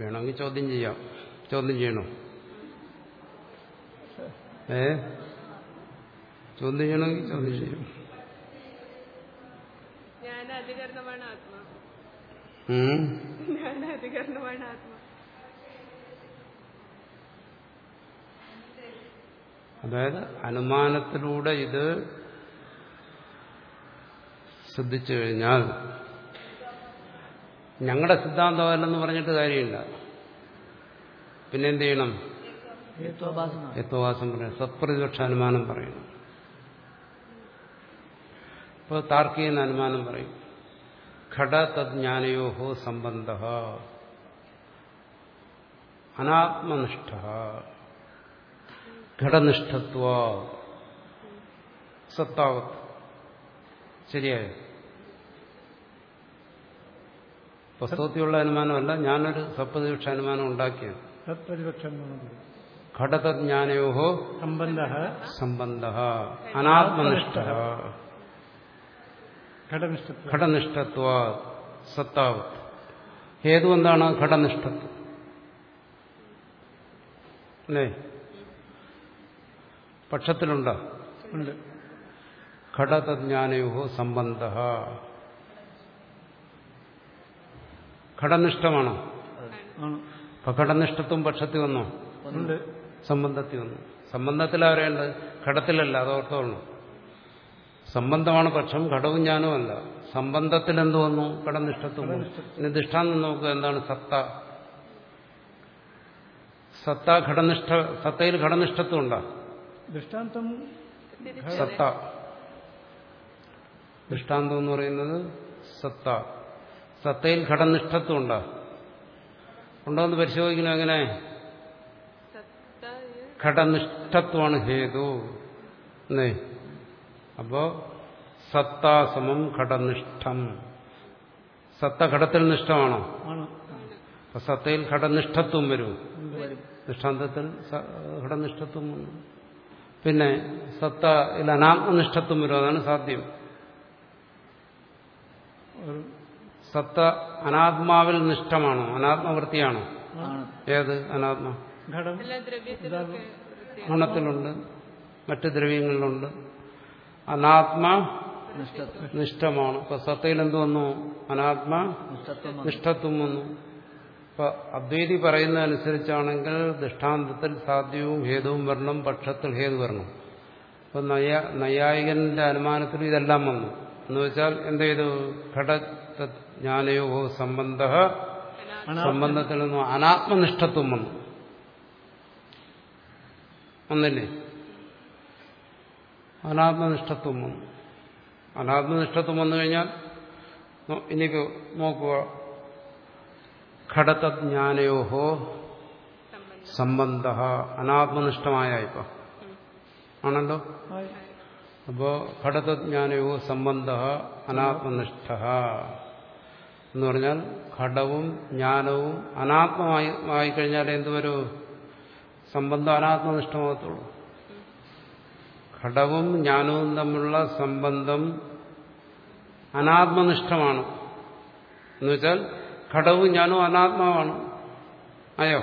വേണമെങ്കിൽ ചോദ്യം ചെയ്യാം. ചോദ്യം ചെയ്യണോ? ഏ? ചോദ്യം ചെയ്യണമെങ്കിൽ ചോദ്യം ചെയ്യും. അതായത് അനുമാനത്തിലൂടെ ഇത് ശ്രദ്ധിച്ചു കഴിഞ്ഞാൽ ഞങ്ങളുടെ സിദ്ധാന്തമല്ലെന്ന് പറഞ്ഞിട്ട് കാര്യമില്ല. പിന്നെ എന്ത് ചെയ്യണം യത്വവാസം പറയണം. സത്പ്രതിപക്ഷ അനുമാനം പറയണം. ഇപ്പോൾ താർക്കിക അനുമാനം പറയും. ഘട തജ്ഞാനയോഹോ സംബന്ധ. അനാത്മനിഷ്ഠ. ഘടനിഷ്ഠത്വ. സത്താവത്ത് ശരിയായോ? പുസ്തകത്തിലുള്ള അനുമാനമല്ല ഞാനൊരു സപ്രതിപക്ഷ അനുമാനം ഉണ്ടാക്കിയത് ഘടതജ്ഞാനയോഹോ സംബന്ധ സംബന്ധ അനാത്മനിഷ്ഠ. ഘടനിഷ്ഠത്വം. സത്താവത്ത് ഹേതു എന്താണ് ഘടനിഷ്ഠത്വം? അല്ലേ? പക്ഷത്തിലുണ്ടോ? ഘടതജ്ഞാനയോഹോ ഘടതജ്ഞാനയോ സംബന്ധ ഘടനിഷ്ഠമാണോ? അപ്പൊ ഘടനിഷ്ഠത്വം പക്ഷത്തിൽ വന്നോ? സംബന്ധത്തിൽ വന്നു. സംബന്ധത്തിലാ പറയേണ്ടത് ഘടത്തിലല്ല അതോർത്തോളണം സംബന്ധമാണ് പക്ഷം ഘടവും ഞാനും അല്ല. സംബന്ധത്തിൽ എന്ത് വന്നു. ഘടനിഷ്ഠത്വം. ഇനി ദൃഷ്ടാന്തം നോക്കുക എന്താണ് സത്ത? സത്ത ഘടനിഷ്ഠ സത്തയിൽ ഘടനിഷ്ഠത്വം ഉണ്ടാ? ദൃഷ്ടാന്തം സത്ത. ദൃഷ്ടാന്തം എന്ന് പറയുന്നത് സത്ത. സത്തയിൽ ഘടനിഷ്ഠത്വം ഉണ്ടോ? ഉണ്ടോ എന്ന് പരിശോധിക്കണം എങ്ങനെ? ഘടനിഷ്ഠത്വമാണ് ഹേതു. എന്നേ അപ്പോ സത്താസമം ഘടനിഷ്ഠം. സത്ത ഘടത്തിൽ നിഷ്ഠമാണോ? അപ്പൊ സത്തയിൽ ഘടനിഷ്ഠത്വം വരും. വരും. ദൃഷ്ടാന്തത്തിൽ ഘടനിഷ്ഠത്വം വന്നു. പിന്നെ സത്തയിൽ അനാത്മനിഷ്ഠത്വം വരും. അതാണ് സാധ്യം. ഒരു സത്ത അനാത്മാവിൽ നിഷ്ഠമാണോ അനാത്മവൃത്തിയാണോ. ഏത് അനാത്മ? ഘടം. എല്ലാ ദ്രവ്യത്തിലൊക്കെ ഗുണത്തിലുണ്ട് മറ്റ് ദ്രവ്യങ്ങളിലുണ്ട്. അനാത്മ നിഷ്ഠമാണ്. ഇപ്പൊ സത്തയിൽ എന്ത് വന്നു? അനാത്മ നിഷ്ഠത്വം വന്നു. ഇപ്പൊ അദ്വൈതി പറയുന്നതനുസരിച്ചാണെങ്കിൽ ദൃഷ്ടാന്തത്തിൽ സാധ്യവും ഹേതുവും വരണം പക്ഷത്തിൽ ഹേതു വരണം. ഇപ്പൊ നയ നൈയായികന്റെ അനുമാനത്തിൽ ഇതെല്ലാം വന്നു. എന്ന് വെച്ചാൽ എന്ത് ചെയ്തു? ഘട ജ്ഞാനയോ സംബന്ധ സംബന്ധത്തിൽ നിന്നും അനാത്മനിഷ്ഠത്വം വന്നു. വന്നില്ലേ? അനാത്മനിഷ്ഠത്വം വന്നു. അനാത്മനിഷ്ഠത്വം വന്നു കഴിഞ്ഞാൽ എനിക്ക് നോക്കുക. ഘടതജ്ഞാനയോഹോ സംബന്ധ അനാത്മനിഷ്ഠമായ ഇപ്പൊ ആണല്ലോ. അപ്പോ ഘടതജ്ഞാനയോ സംബന്ധ അനാത്മനിഷ്ഠ. എന്ന് പറഞ്ഞാൽ ഘടവും ജ്ഞാനവും അനാത്മമായി ആയി കഴിഞ്ഞാൽ എന്തുവരൂ? സംബന്ധം അനാത്മനിഷ്ഠമാകത്തുള്ളൂ. ഘടവും ജ്ഞാനവും തമ്മിലുള്ള സംബന്ധം അനാത്മനിഷ്ഠമാണ്. എന്നുവെച്ചാൽ ഘടവും ജ്ഞാനവും അനാത്മാവാണ്. അയോ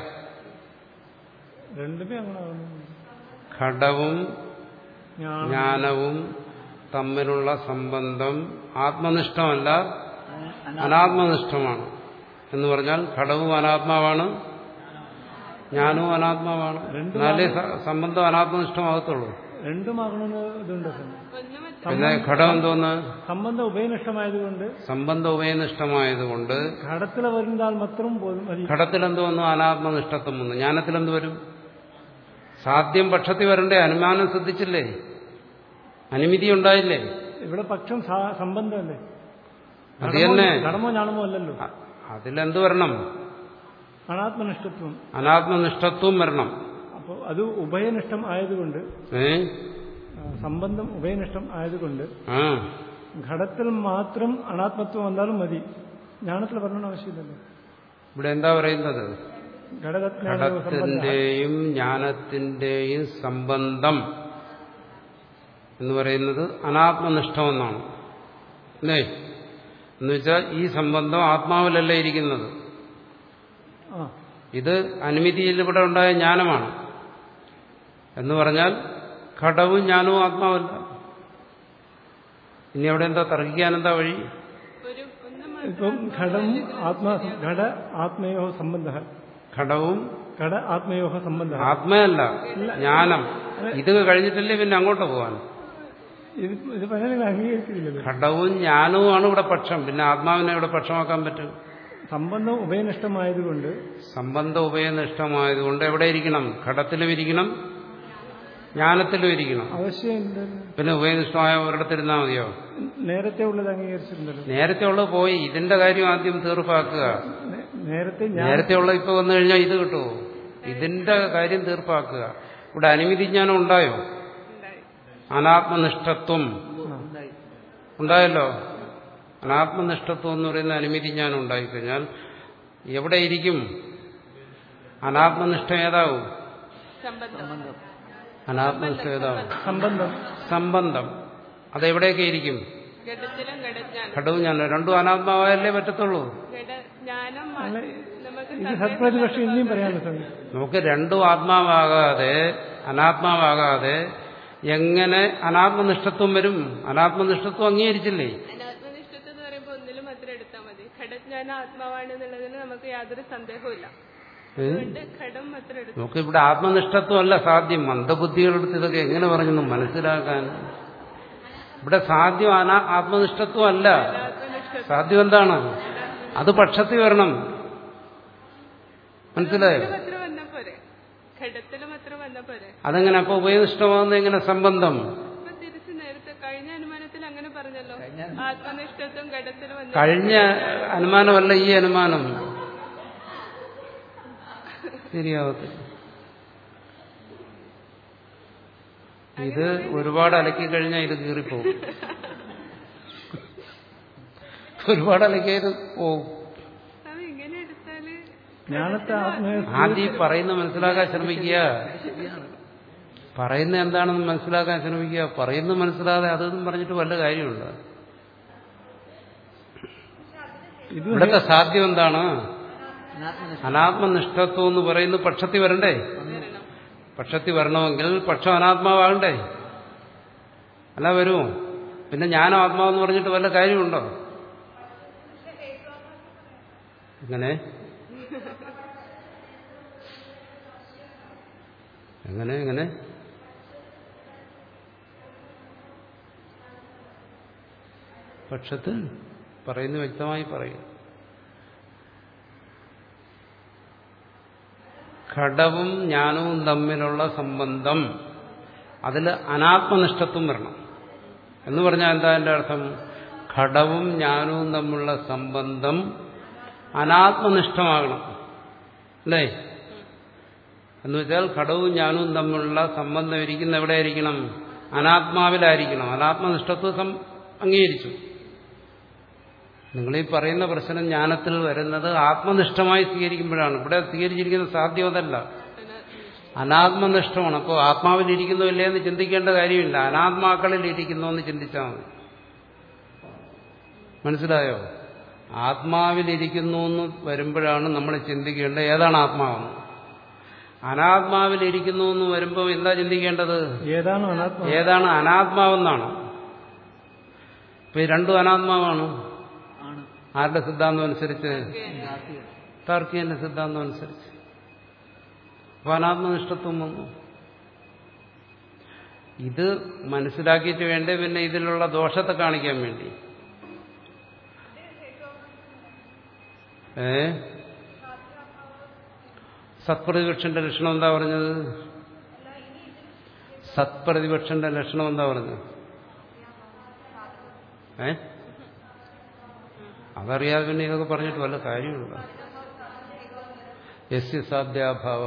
രണ്ടുമേ ഘടവും ജ്ഞാനവും തമ്മിലുള്ള സംബന്ധം ആത്മനിഷ്ഠമല്ല അനാത്മനിഷ്ഠമാണ് എന്ന് പറഞ്ഞാൽ ഘടവും അനാത്മാവാണ് ഞാനും അനാത്മാവാണ്. എന്നാലേ സംബന്ധം അനാത്മനിഷ്ഠമാകത്തുള്ളൂ. പിന്നെ ഘടം എന്തോന്ന്? സംബന്ധം ഉഭയനിഷ്ഠമായതുകൊണ്ട് സംബന്ധ ഉഭയനിഷ്ഠമായതുകൊണ്ട് ഘടത്തിൽ വരുന്നാൽ മാത്രം ഘടത്തിലെന്ത് വന്നു അനാത്മനിഷ്ഠത്വം വന്നു. ജ്ഞാനത്തിലെന്ത് വരും? സാധ്യം പക്ഷത്തിൽ വരണ്ടേ? അനുമാനം ശ്രദ്ധിച്ചില്ലേ? അനുമതി ഉണ്ടായില്ലേ? ഇവിടെ പക്ഷം സംബന്ധമല്ലേ? അത് തന്നെ ഞാണമോ അല്ലല്ലോ. അതിലെന്ത് വരണം? അനാത്മനിഷ്ഠത്വം. അനാത്മനിഷ്ഠത്വം വരണം. അപ്പോൾ അത് ഉഭയനിഷ്ഠം ആയതുകൊണ്ട് സംബന്ധം ഉഭയനിഷ്ഠം ആയതുകൊണ്ട് ഘടത്തിൽ മാത്രം അനാത്മത്വം വന്നാലും മതി. ജ്ഞാനത്തിൽ പറയണ ആവശ്യമില്ലല്ലോ. ഇവിടെ എന്താ പറയുന്നത്? ഘടകത്തിന്റെയും ജ്ഞാനത്തിന്റെയും സംബന്ധം എന്ന് പറയുന്നത് അനാത്മനിഷ്ഠമെന്നാണ്. അല്ലേ? എന്നുവെച്ചാൽ ഈ സംബന്ധം ആത്മാവിലല്ല ഇരിക്കുന്നത്? ഇത് അനുമതിയിൽ ഇവിടെ ഉണ്ടായ ജ്ഞാനമാണ്. എന്ന് പറഞ്ഞാൽ ഘടവും ജ്ഞാനവും ആത്മാവല്ല. ഇനി അവിടെ എന്താ തർക്കിക്കാൻ എന്താ വഴി ഇപ്പം ഘടം ആത്മാ ഘട ആത്മയോ സംബന്ധ. ഘടവും ഘട ആത്മയോഹ സംബന്ധ. ആത്മയല്ല ജ്ഞാനം. ഇത് കഴിഞ്ഞിട്ടല്ലേ പിന്നെ അങ്ങോട്ട് പോകാൻ ഇത് നിങ്ങൾ അംഗീകരിക്കുന്നില്ലല്ലോ ഘടവും ജ്ഞാനവുമാണ് ഇവിടെ പക്ഷം. പിന്നെ ആത്മാവിനെ ഇവിടെ പക്ഷമാക്കാൻ പറ്റും. സംബന്ധം ഉഭയനിഷ്ഠമായതുകൊണ്ട് സംബന്ധ ഉഭയനിഷ്ഠമായതുകൊണ്ട് എവിടെ ഇരിക്കണം? ഘടത്തിലും ഇരിക്കണം. ജ്ഞാനത്തിലും ഇരിക്കണം. അവശ്യം പിന്നെ ഉഭയനിഷ്ഠമായ ഒരിടത്തിരുന്നാൽ മതിയോ? നേരത്തെ ഉള്ളത് അംഗീകരിച്ചിട്ടുണ്ടല്ലോ. നേരത്തെ ഉള്ളത് പോയി. ഇതിന്റെ കാര്യം ആദ്യം തീർപ്പാക്കുക. നേരത്തെ നേരത്തെ ഉള്ളത് ഇപ്പൊ വന്നു കഴിഞ്ഞാൽ ഇത് കിട്ടുമോ ഇതിന്റെ കാര്യം തീർപ്പാക്കുക. ഇവിടെ അനുമതിജ്ഞാനം ഉണ്ടായോ ഉണ്ടായി? അനാത്മനിഷ്ഠത്വം. ഉണ്ടായി ഉണ്ടായല്ലോ? അനാത്മനിഷ്ഠത്വം എന്ന് പറയുന്ന അനുമതി ഞാൻ ഉണ്ടായിക്കഴിഞ്ഞാൽ എവിടെ ഇരിക്കും അനാത്മനിഷ്ഠ ഏതാവും? അനാത്മനിഷ്ഠ ഏതാവും? സംബന്ധം. സംബന്ധം. അതെവിടെയൊക്കെ ഇരിക്കും ഘടവും ഞാൻ രണ്ടും അനാത്മാവായല്ലേ പറ്റത്തുള്ളൂ? നമുക്ക് രണ്ടും ആത്മാവാകാതെ അനാത്മാവാകാതെ എങ്ങനെ അനാത്മനിഷ്ഠത്വം വരും? അനാത്മനിഷ്ഠത്വം അംഗീകരിച്ചില്ലേ? നമുക്കിവിടെ എന്ന് പറയുമ്പോൾ ഒന്നിലും മാത്രം എടുത്താൽ മതി. ആത്മാവാണ് എന്നുള്ളതിന് നമുക്ക് യാതൊരു സന്ദേഹവും ഏ? അതുകൊണ്ട് ഘടം മാത്രം ഇവിടെ ആത്മനിഷ്ഠത്വം അല്ല സാധ്യം. മന്ദബുദ്ധികളെടുത്ത് ഇതൊക്കെ എങ്ങനെ പറഞ്ഞു മനസ്സിലാക്കാൻ? ഇവിടെ സാധ്യം ആത്മനിഷ്ഠത്വമല്ല. സാധ്യം എന്താണ്? അത് പക്ഷത്തിൽ വരണം. മനസ്സിലായോ? മാത്രം അതെങ്ങനെ അപ്പൊ ഉപയനിഷ്ഠമാകുന്ന എങ്ങനെ സംബന്ധം? കഴിഞ്ഞ അനുമാനത്തിൽ അങ്ങനെ പറഞ്ഞല്ലോ. ആത്മനിഷ്ഠത്വം ഘടത്തിലും വന്ന. കഴിഞ്ഞ അനുമാനമല്ല ഈ അനുമാനം. ശരിയാവത്തില്ല ഇത് ഒരുപാട് അലക്കി കഴിഞ്ഞാൽ ഇത് കീറിപ്പോകും ഒരുപാട് അലക്കിയത് പോകും ജ്ഞാനത്തെ ആദ്യം പറയുന്ന മനസ്സിലാക്കാൻ ശ്രമിക്കുക. പറയുന്ന എന്താണെന്ന് മനസ്സിലാക്കാൻ ശ്രമിക്കുക. പറയുന്ന മനസ്സിലാതെ അതൊന്നും പറഞ്ഞിട്ട് വല്ല കാര്യമുണ്ട് ഇവിടുത്തെ സാധ്യം എന്താണ്? അനാത്മനിഷ്ഠ അനാത്മനിഷ്ഠത്വം എന്ന് പറയുന്നു പക്ഷത്തിൽ വരണ്ടേ? പക്ഷത്തിൽ വരണമെങ്കിൽ പക്ഷം അനാത്മാവാകണ്ടേ? അല്ല വരൂ. പിന്നെ ഞാനും ആത്മാവെന്ന് പറഞ്ഞിട്ട് വല്ല കാര്യമുണ്ടോ? എങ്ങനെ? എങ്ങനെ എങ്ങനെ? പക്ഷത്തിൽ പറയുന്നു വ്യക്തമായി പറയും. ഘടവും ജ്ഞാനവും തമ്മിലുള്ള സംബന്ധം അതിൽ അനാത്മനിഷ്ഠത്വം വരണം. എന്ന് പറഞ്ഞാൽ എന്താ എന്റെ അർത്ഥം? ഘടവും ജ്ഞാനവും തമ്മിലുള്ള സംബന്ധം അനാത്മനിഷ്ഠമാകണം. അല്ലേ? എന്ന് വെച്ചാൽ ഘടവും ഞാനും തമ്മിലുള്ള സംബന്ധം ഇരിക്കുന്ന എവിടെയായിരിക്കണം? അനാത്മാവിലായിരിക്കണം. അനാത്മനിഷ്ഠത്വം അംഗീകരിച്ചു. നിങ്ങളീ പറയുന്ന പ്രശ്നം ജ്ഞാനത്തിൽ വരുന്നത് ആത്മനിഷ്ഠമായി സ്വീകരിക്കുമ്പോഴാണ്. ഇവിടെ സ്വീകരിച്ചിരിക്കുന്ന സാധ്യതല്ല അനാത്മനിഷ്ഠമാണ്. അപ്പോൾ ആത്മാവിലിരിക്കുന്നോ ഇല്ലേ എന്ന് ചിന്തിക്കേണ്ട കാര്യമില്ല. അനാത്മാക്കളിൽ ഇരിക്കുന്നോ എന്ന് ചിന്തിച്ചാൽ മതി. മനസ്സിലായോ? ആത്മാവിലിരിക്കുന്നു എന്ന് വരുമ്പോഴാണ് നമ്മൾ ചിന്തിക്കേണ്ടത്. ഏതാണ് ആത്മാവെന്ന്? അനാത്മാവിൽ ഇരിക്കുന്നു എന്ന് വരുമ്പോൾ എന്താ ചിന്തിക്കേണ്ടത്? ഏതാണ് അനാത്മ ഏതാണ് അനാത്മാവെന്നാണ്. ഇപ്പൊ ഈ രണ്ടും അനാത്മാവാണ്. ആണ്. ആരുടെ സിദ്ധാന്തം അനുസരിച്ച്? താർക്കികന്റെ സിദ്ധാന്തം അനുസരിച്ച്. അപ്പൊ അനാത്മനിഷ്ഠത്വം വന്നു. ഇത് മനസ്സിലാക്കിയിട്ട് വേണ്ടേ പിന്നെ ഇതിലുള്ള ദോഷത്തെ കാണിക്കാൻ വേണ്ടി? ഏ? സത്പ്രതിപക്ഷന്റെ ലക്ഷണം എന്താ പറഞ്ഞത്? സത്പ്രതിപക്ഷന്റെ ലക്ഷണം എന്താ പറഞ്ഞത്? ഏ? അതറിയാതെ പിന്നെ ഇതൊക്കെ പറഞ്ഞിട്ട് വല്ല കാര്യമുണ്ടോ? യസ്യ സാധ്യാഭാവ.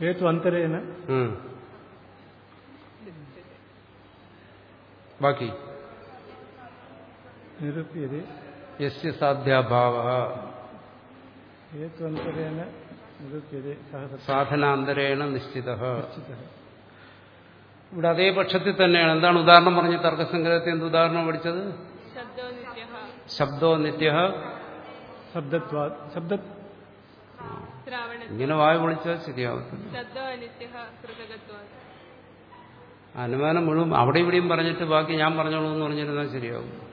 ഹേതു അന്തരേന. ബാക്കി. യസ്യ സാധ്യാഭാവ ഹേതു അന്തരേന നിരൂപ്യത സഹ സാധനാന്തരേണ നിശ്ചിത. ഇവിടെ അതേ പക്ഷത്തിൽ തന്നെയാണ്. എന്താണ് ഉദാഹരണം പറഞ്ഞ തർക്കസംഗ്രഹത്തെ എന്ത് ഉദാഹരണം പഠിച്ചത്? ശബ്ദോ നിത്യ ശബ്ദോ നിത്യ ശബ്ദത്വാ ശബ്ദ ശ്രാവണ ഇങ്ങനെ വായു വിളിച്ചാൽ ശരിയാവത്തില്ല. അനുമാനം മുഴുവൻ അവിടെ ഇവിടെയും പറഞ്ഞിട്ട് ബാക്കി ഞാൻ പറഞ്ഞോളൂ എന്ന് പറഞ്ഞിരുന്നാൽ ശരിയാവും.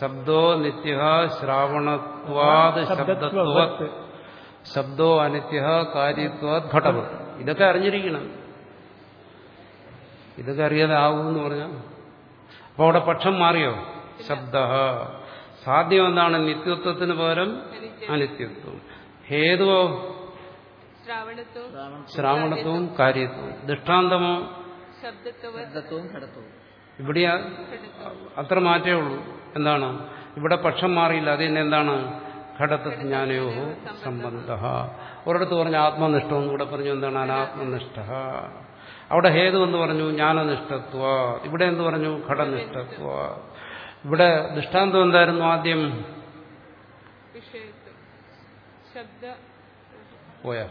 ശബ്ദോ നിത്യ ശ്രാവണത്വാത് ശബ്ദത്വത് ശബ്ദോ അനിത്യ കാര്യത്വാത് ഘടക ഇതൊക്കെ അറിഞ്ഞിരിക്കണം. ഇതൊക്കെ അറിയാതെ ആവുമെന്ന് പറഞ്ഞാൽ അപ്പൊ അവിടെ പക്ഷം മാറിയോ? ശബ്ദ. സാധ്യം എന്താണ്? നിത്യത്വത്തിന് പകരം അനിത്യത്വം. ഹേതുവോ? ശ്രാവണത്വം. ശ്രാവണത്വവും കാര്യത്വവും. ദൃഷ്ടാന്തമോ? ശബ്ദത്വ ശബ്ദത്വവും ഘടത്വവും. ഇവിടെ ആ- അത്ര മാറ്റേ ഉള്ളൂ. എന്താണ്? ഇവിടെ പക്ഷം മാറിയില്ല. അത് തന്നെ എന്താണ് ഘടത്വജ്ഞാനയോ സംബന്ധ ഒരിടത്ത് പറഞ്ഞു ആത്മനിഷ്ഠം ഇവിടെ പറഞ്ഞു എന്താണ്? അനാത്മനിഷ്ഠ. അവിടെ ഹേതു എന്ന് പറഞ്ഞു ജ്ഞാനനിഷ്ഠത്വ. ഇവിടെ എന്ത് പറഞ്ഞു? ഘടനിഷ്ഠത്വ. ഇവിടെ ദൃഷ്ടാന്തം എന്തായിരുന്നു ആദ്യം? പോയാ.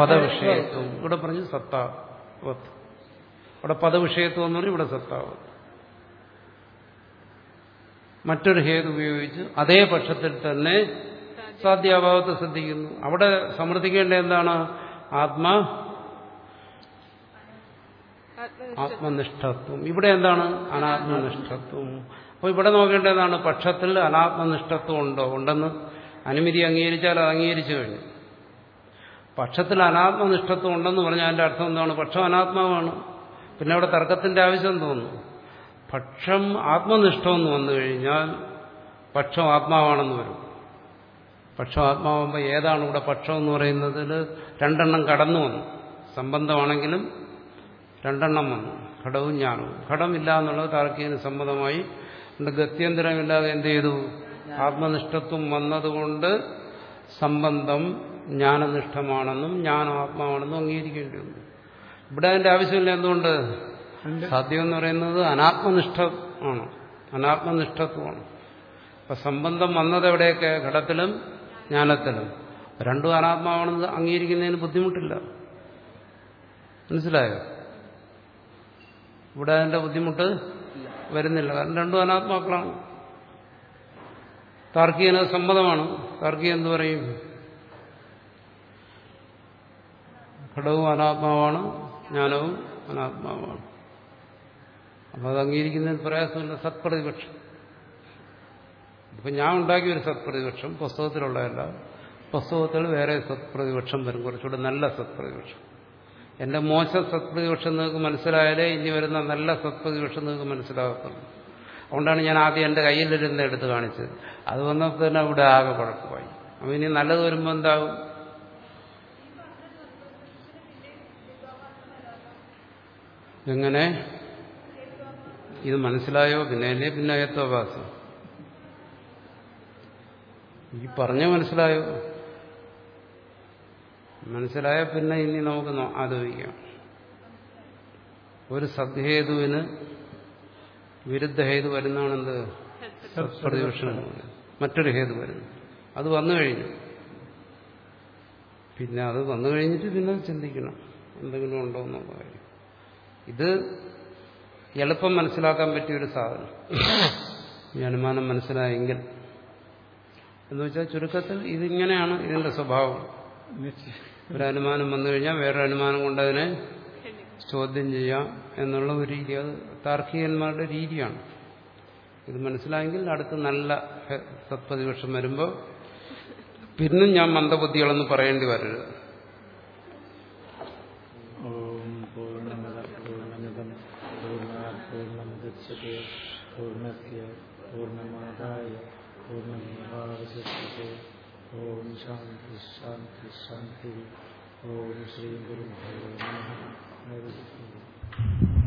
പദവിഷയത്വം. ഇവിടെ പറഞ്ഞു സത്താവത്ത് അവിടെ പദവിഷയത്വം എന്ന് പറഞ്ഞു ഇവിടെ സത്താവത്ത് മറ്റൊരു ഹേതു ഉപയോഗിച്ച് അതേ പക്ഷത്തിൽ തന്നെ സാധ്യാഭാവത്തെ ശ്രദ്ധിക്കുന്നു. അവിടെ സമർത്ഥിക്കേണ്ട എന്താണ്? ആത്മ ആത്മനിഷ്ഠത്വം. ഇവിടെ എന്താണ്? അനാത്മനിഷ്ഠത്വം. അപ്പോൾ ഇവിടെ നോക്കേണ്ടതാണ് പക്ഷത്തിൽ അനാത്മനിഷ്ഠത്വം ഉണ്ടോ? ഉണ്ടെന്ന് അനുമതി അംഗീകരിച്ചാൽ അത് അംഗീകരിച്ചു കഴിഞ്ഞു. പക്ഷത്തിൽ അനാത്മനിഷ്ഠത്വം ഉണ്ടെന്ന് പറഞ്ഞാൽ അതിന്റെ അർത്ഥം എന്താണ്? പക്ഷം അനാത്മാവാണ്. പിന്നെ അവിടെ തർക്കത്തിന്റെ ആവശ്യം തോന്നുന്നു. പക്ഷം ആത്മനിഷ്ഠമെന്ന് വന്നു കഴിഞ്ഞാൽ പക്ഷം ആത്മാവാണെന്ന് വരും. പക്ഷം ആത്മാവുമ്പോൾ ഏതാണ് ഇവിടെ പക്ഷം എന്ന് പറയുന്നതിൽ രണ്ടെണ്ണം കടന്നു വന്നു. സംബന്ധമാണെങ്കിലും രണ്ടെണ്ണം വന്നു. ഘടവും ജ്ഞാനവും. ഘടമില്ല എന്നുള്ളത് താർക്കികന് സമ്മതമായി. ഗത്യന്തരമില്ലാതെ എന്ത് ചെയ്തു? ആത്മനിഷ്ഠത്വം വന്നതുകൊണ്ട് സംബന്ധം ജ്ഞാനനിഷ്ഠമാണെന്നും ജ്ഞാനം ആത്മാവാണെന്നും അംഗീകരിക്കേണ്ടി വന്നു. ഇവിടെ അതിന്റെ ആവശ്യമില്ല എന്തുകൊണ്ട്? സാധ്യം എന്ന് പറയുന്നത് അനാത്മനിഷ്ഠ ആണ്. അനാത്മനിഷ്ഠത്വമാണ്. അപ്പൊ സംബന്ധം വന്നത് എവിടെയൊക്കെ? ഘടത്തിലും ജ്ഞാനത്തിലും. രണ്ടും അനാത്മാവാണെന്ന് അംഗീകരിക്കുന്നതിന് ബുദ്ധിമുട്ടില്ല. മനസ്സിലായോ? ഇവിടെ അതിന്റെ ബുദ്ധിമുട്ട് വരുന്നില്ല. കാരണം രണ്ടും അനാത്മാക്കളാണ്. താർക്കികന് സമ്മതമാണ്. താർക്കിക എന്ത് പറയും? ഘടവും അനാത്മാവാണ് ജ്ഞാനവും അനാത്മാവാണ്. അപ്പൊ അത് അംഗീകരിക്കുന്നതിന് പ്രയാസമില്ല സത്പ്രതിപക്ഷം. ഇപ്പൊ ഞാൻ ഉണ്ടാക്കിയ ഒരു സത്പ്രതിപക്ഷം പുസ്തകത്തിലുള്ളതല്ല പുസ്തകത്തിൽ വേറെ സത്പ്രതിപക്ഷം വരും കുറച്ചുകൂടെ നല്ല സത്പ്രതിപക്ഷം. എന്റെ മോശം സത്പ്രതിപക്ഷം നിങ്ങൾക്ക് മനസ്സിലായാലേ ഇനി വരുന്ന നല്ല സത്പ്രതിപക്ഷം നിങ്ങൾക്ക് മനസ്സിലാകത്തുള്ളൂ. അതുകൊണ്ടാണ് ഞാൻ ആദ്യം എന്റെ കയ്യിലിരുന്ന് എടുത്ത് കാണിച്ചത്. അത് വന്നപ്പോൾ തന്നെ അവിടെ ആകെ കുഴപ്പമായി. അപ്പം ഇനി നല്ലത് വരുമ്പോൾ എന്താകും? എങ്ങനെ? ഇത് മനസ്സിലായോ? പിന്നെ അല്ലേ പിന്നെ അയത്വഭാസം ഈ പറഞ്ഞ മനസ്സിലായോ? മനസ്സിലായ പിന്നെ ഇനി നമുക്ക് ആലോചിക്കാം. ഒരു സദ്ഹേതുവിന് വിരുദ്ധ ഹേതു വരുന്നതാണെന്ത്? പ്രതിപക്ഷം മറ്റൊരു ഹേതു വരുന്നു. അത് വന്നു കഴിഞ്ഞു. പിന്നെ അത് വന്നു കഴിഞ്ഞിട്ട് പിന്നെ ചിന്തിക്കണം. എന്തെങ്കിലും ഉണ്ടോ എന്നുള്ള കാര്യം. ഇത് എളുപ്പം മനസ്സിലാക്കാൻ പറ്റിയ ഒരു സാധനം. ഈ അനുമാനം മനസ്സിലായെങ്കിൽ. എന്ന് വെച്ചാൽ ചുരുക്കത്തിൽ ഇതിങ്ങനെയാണ് ഇതിന്റെ സ്വഭാവം. ഒരു അനുമാനം വന്നു കഴിഞ്ഞാൽ വേറൊരു അനുമാനം കൊണ്ട് അതിനെ ചോദ്യം ചെയ്യാം എന്നുള്ള ഒരു രീതി. അത് താർക്കികന്മാരുടെ രീതിയാണ്. ഇത് മനസ്സിലായെങ്കിൽ അടുത്ത് നല്ല സത്പ്രതിപക്ഷം വരുമ്പോൾ പിന്നും ഞാൻ മന്ദബുദ്ധികളെന്ന് പറയേണ്ടി വരരുത്. पूर्णस्य पूर्णमादाय पूर्णमेवावशिष्यते ॐ शान्ति शान्ति शान्तिः। ॐ श्रीगुरुभ्यो नमः।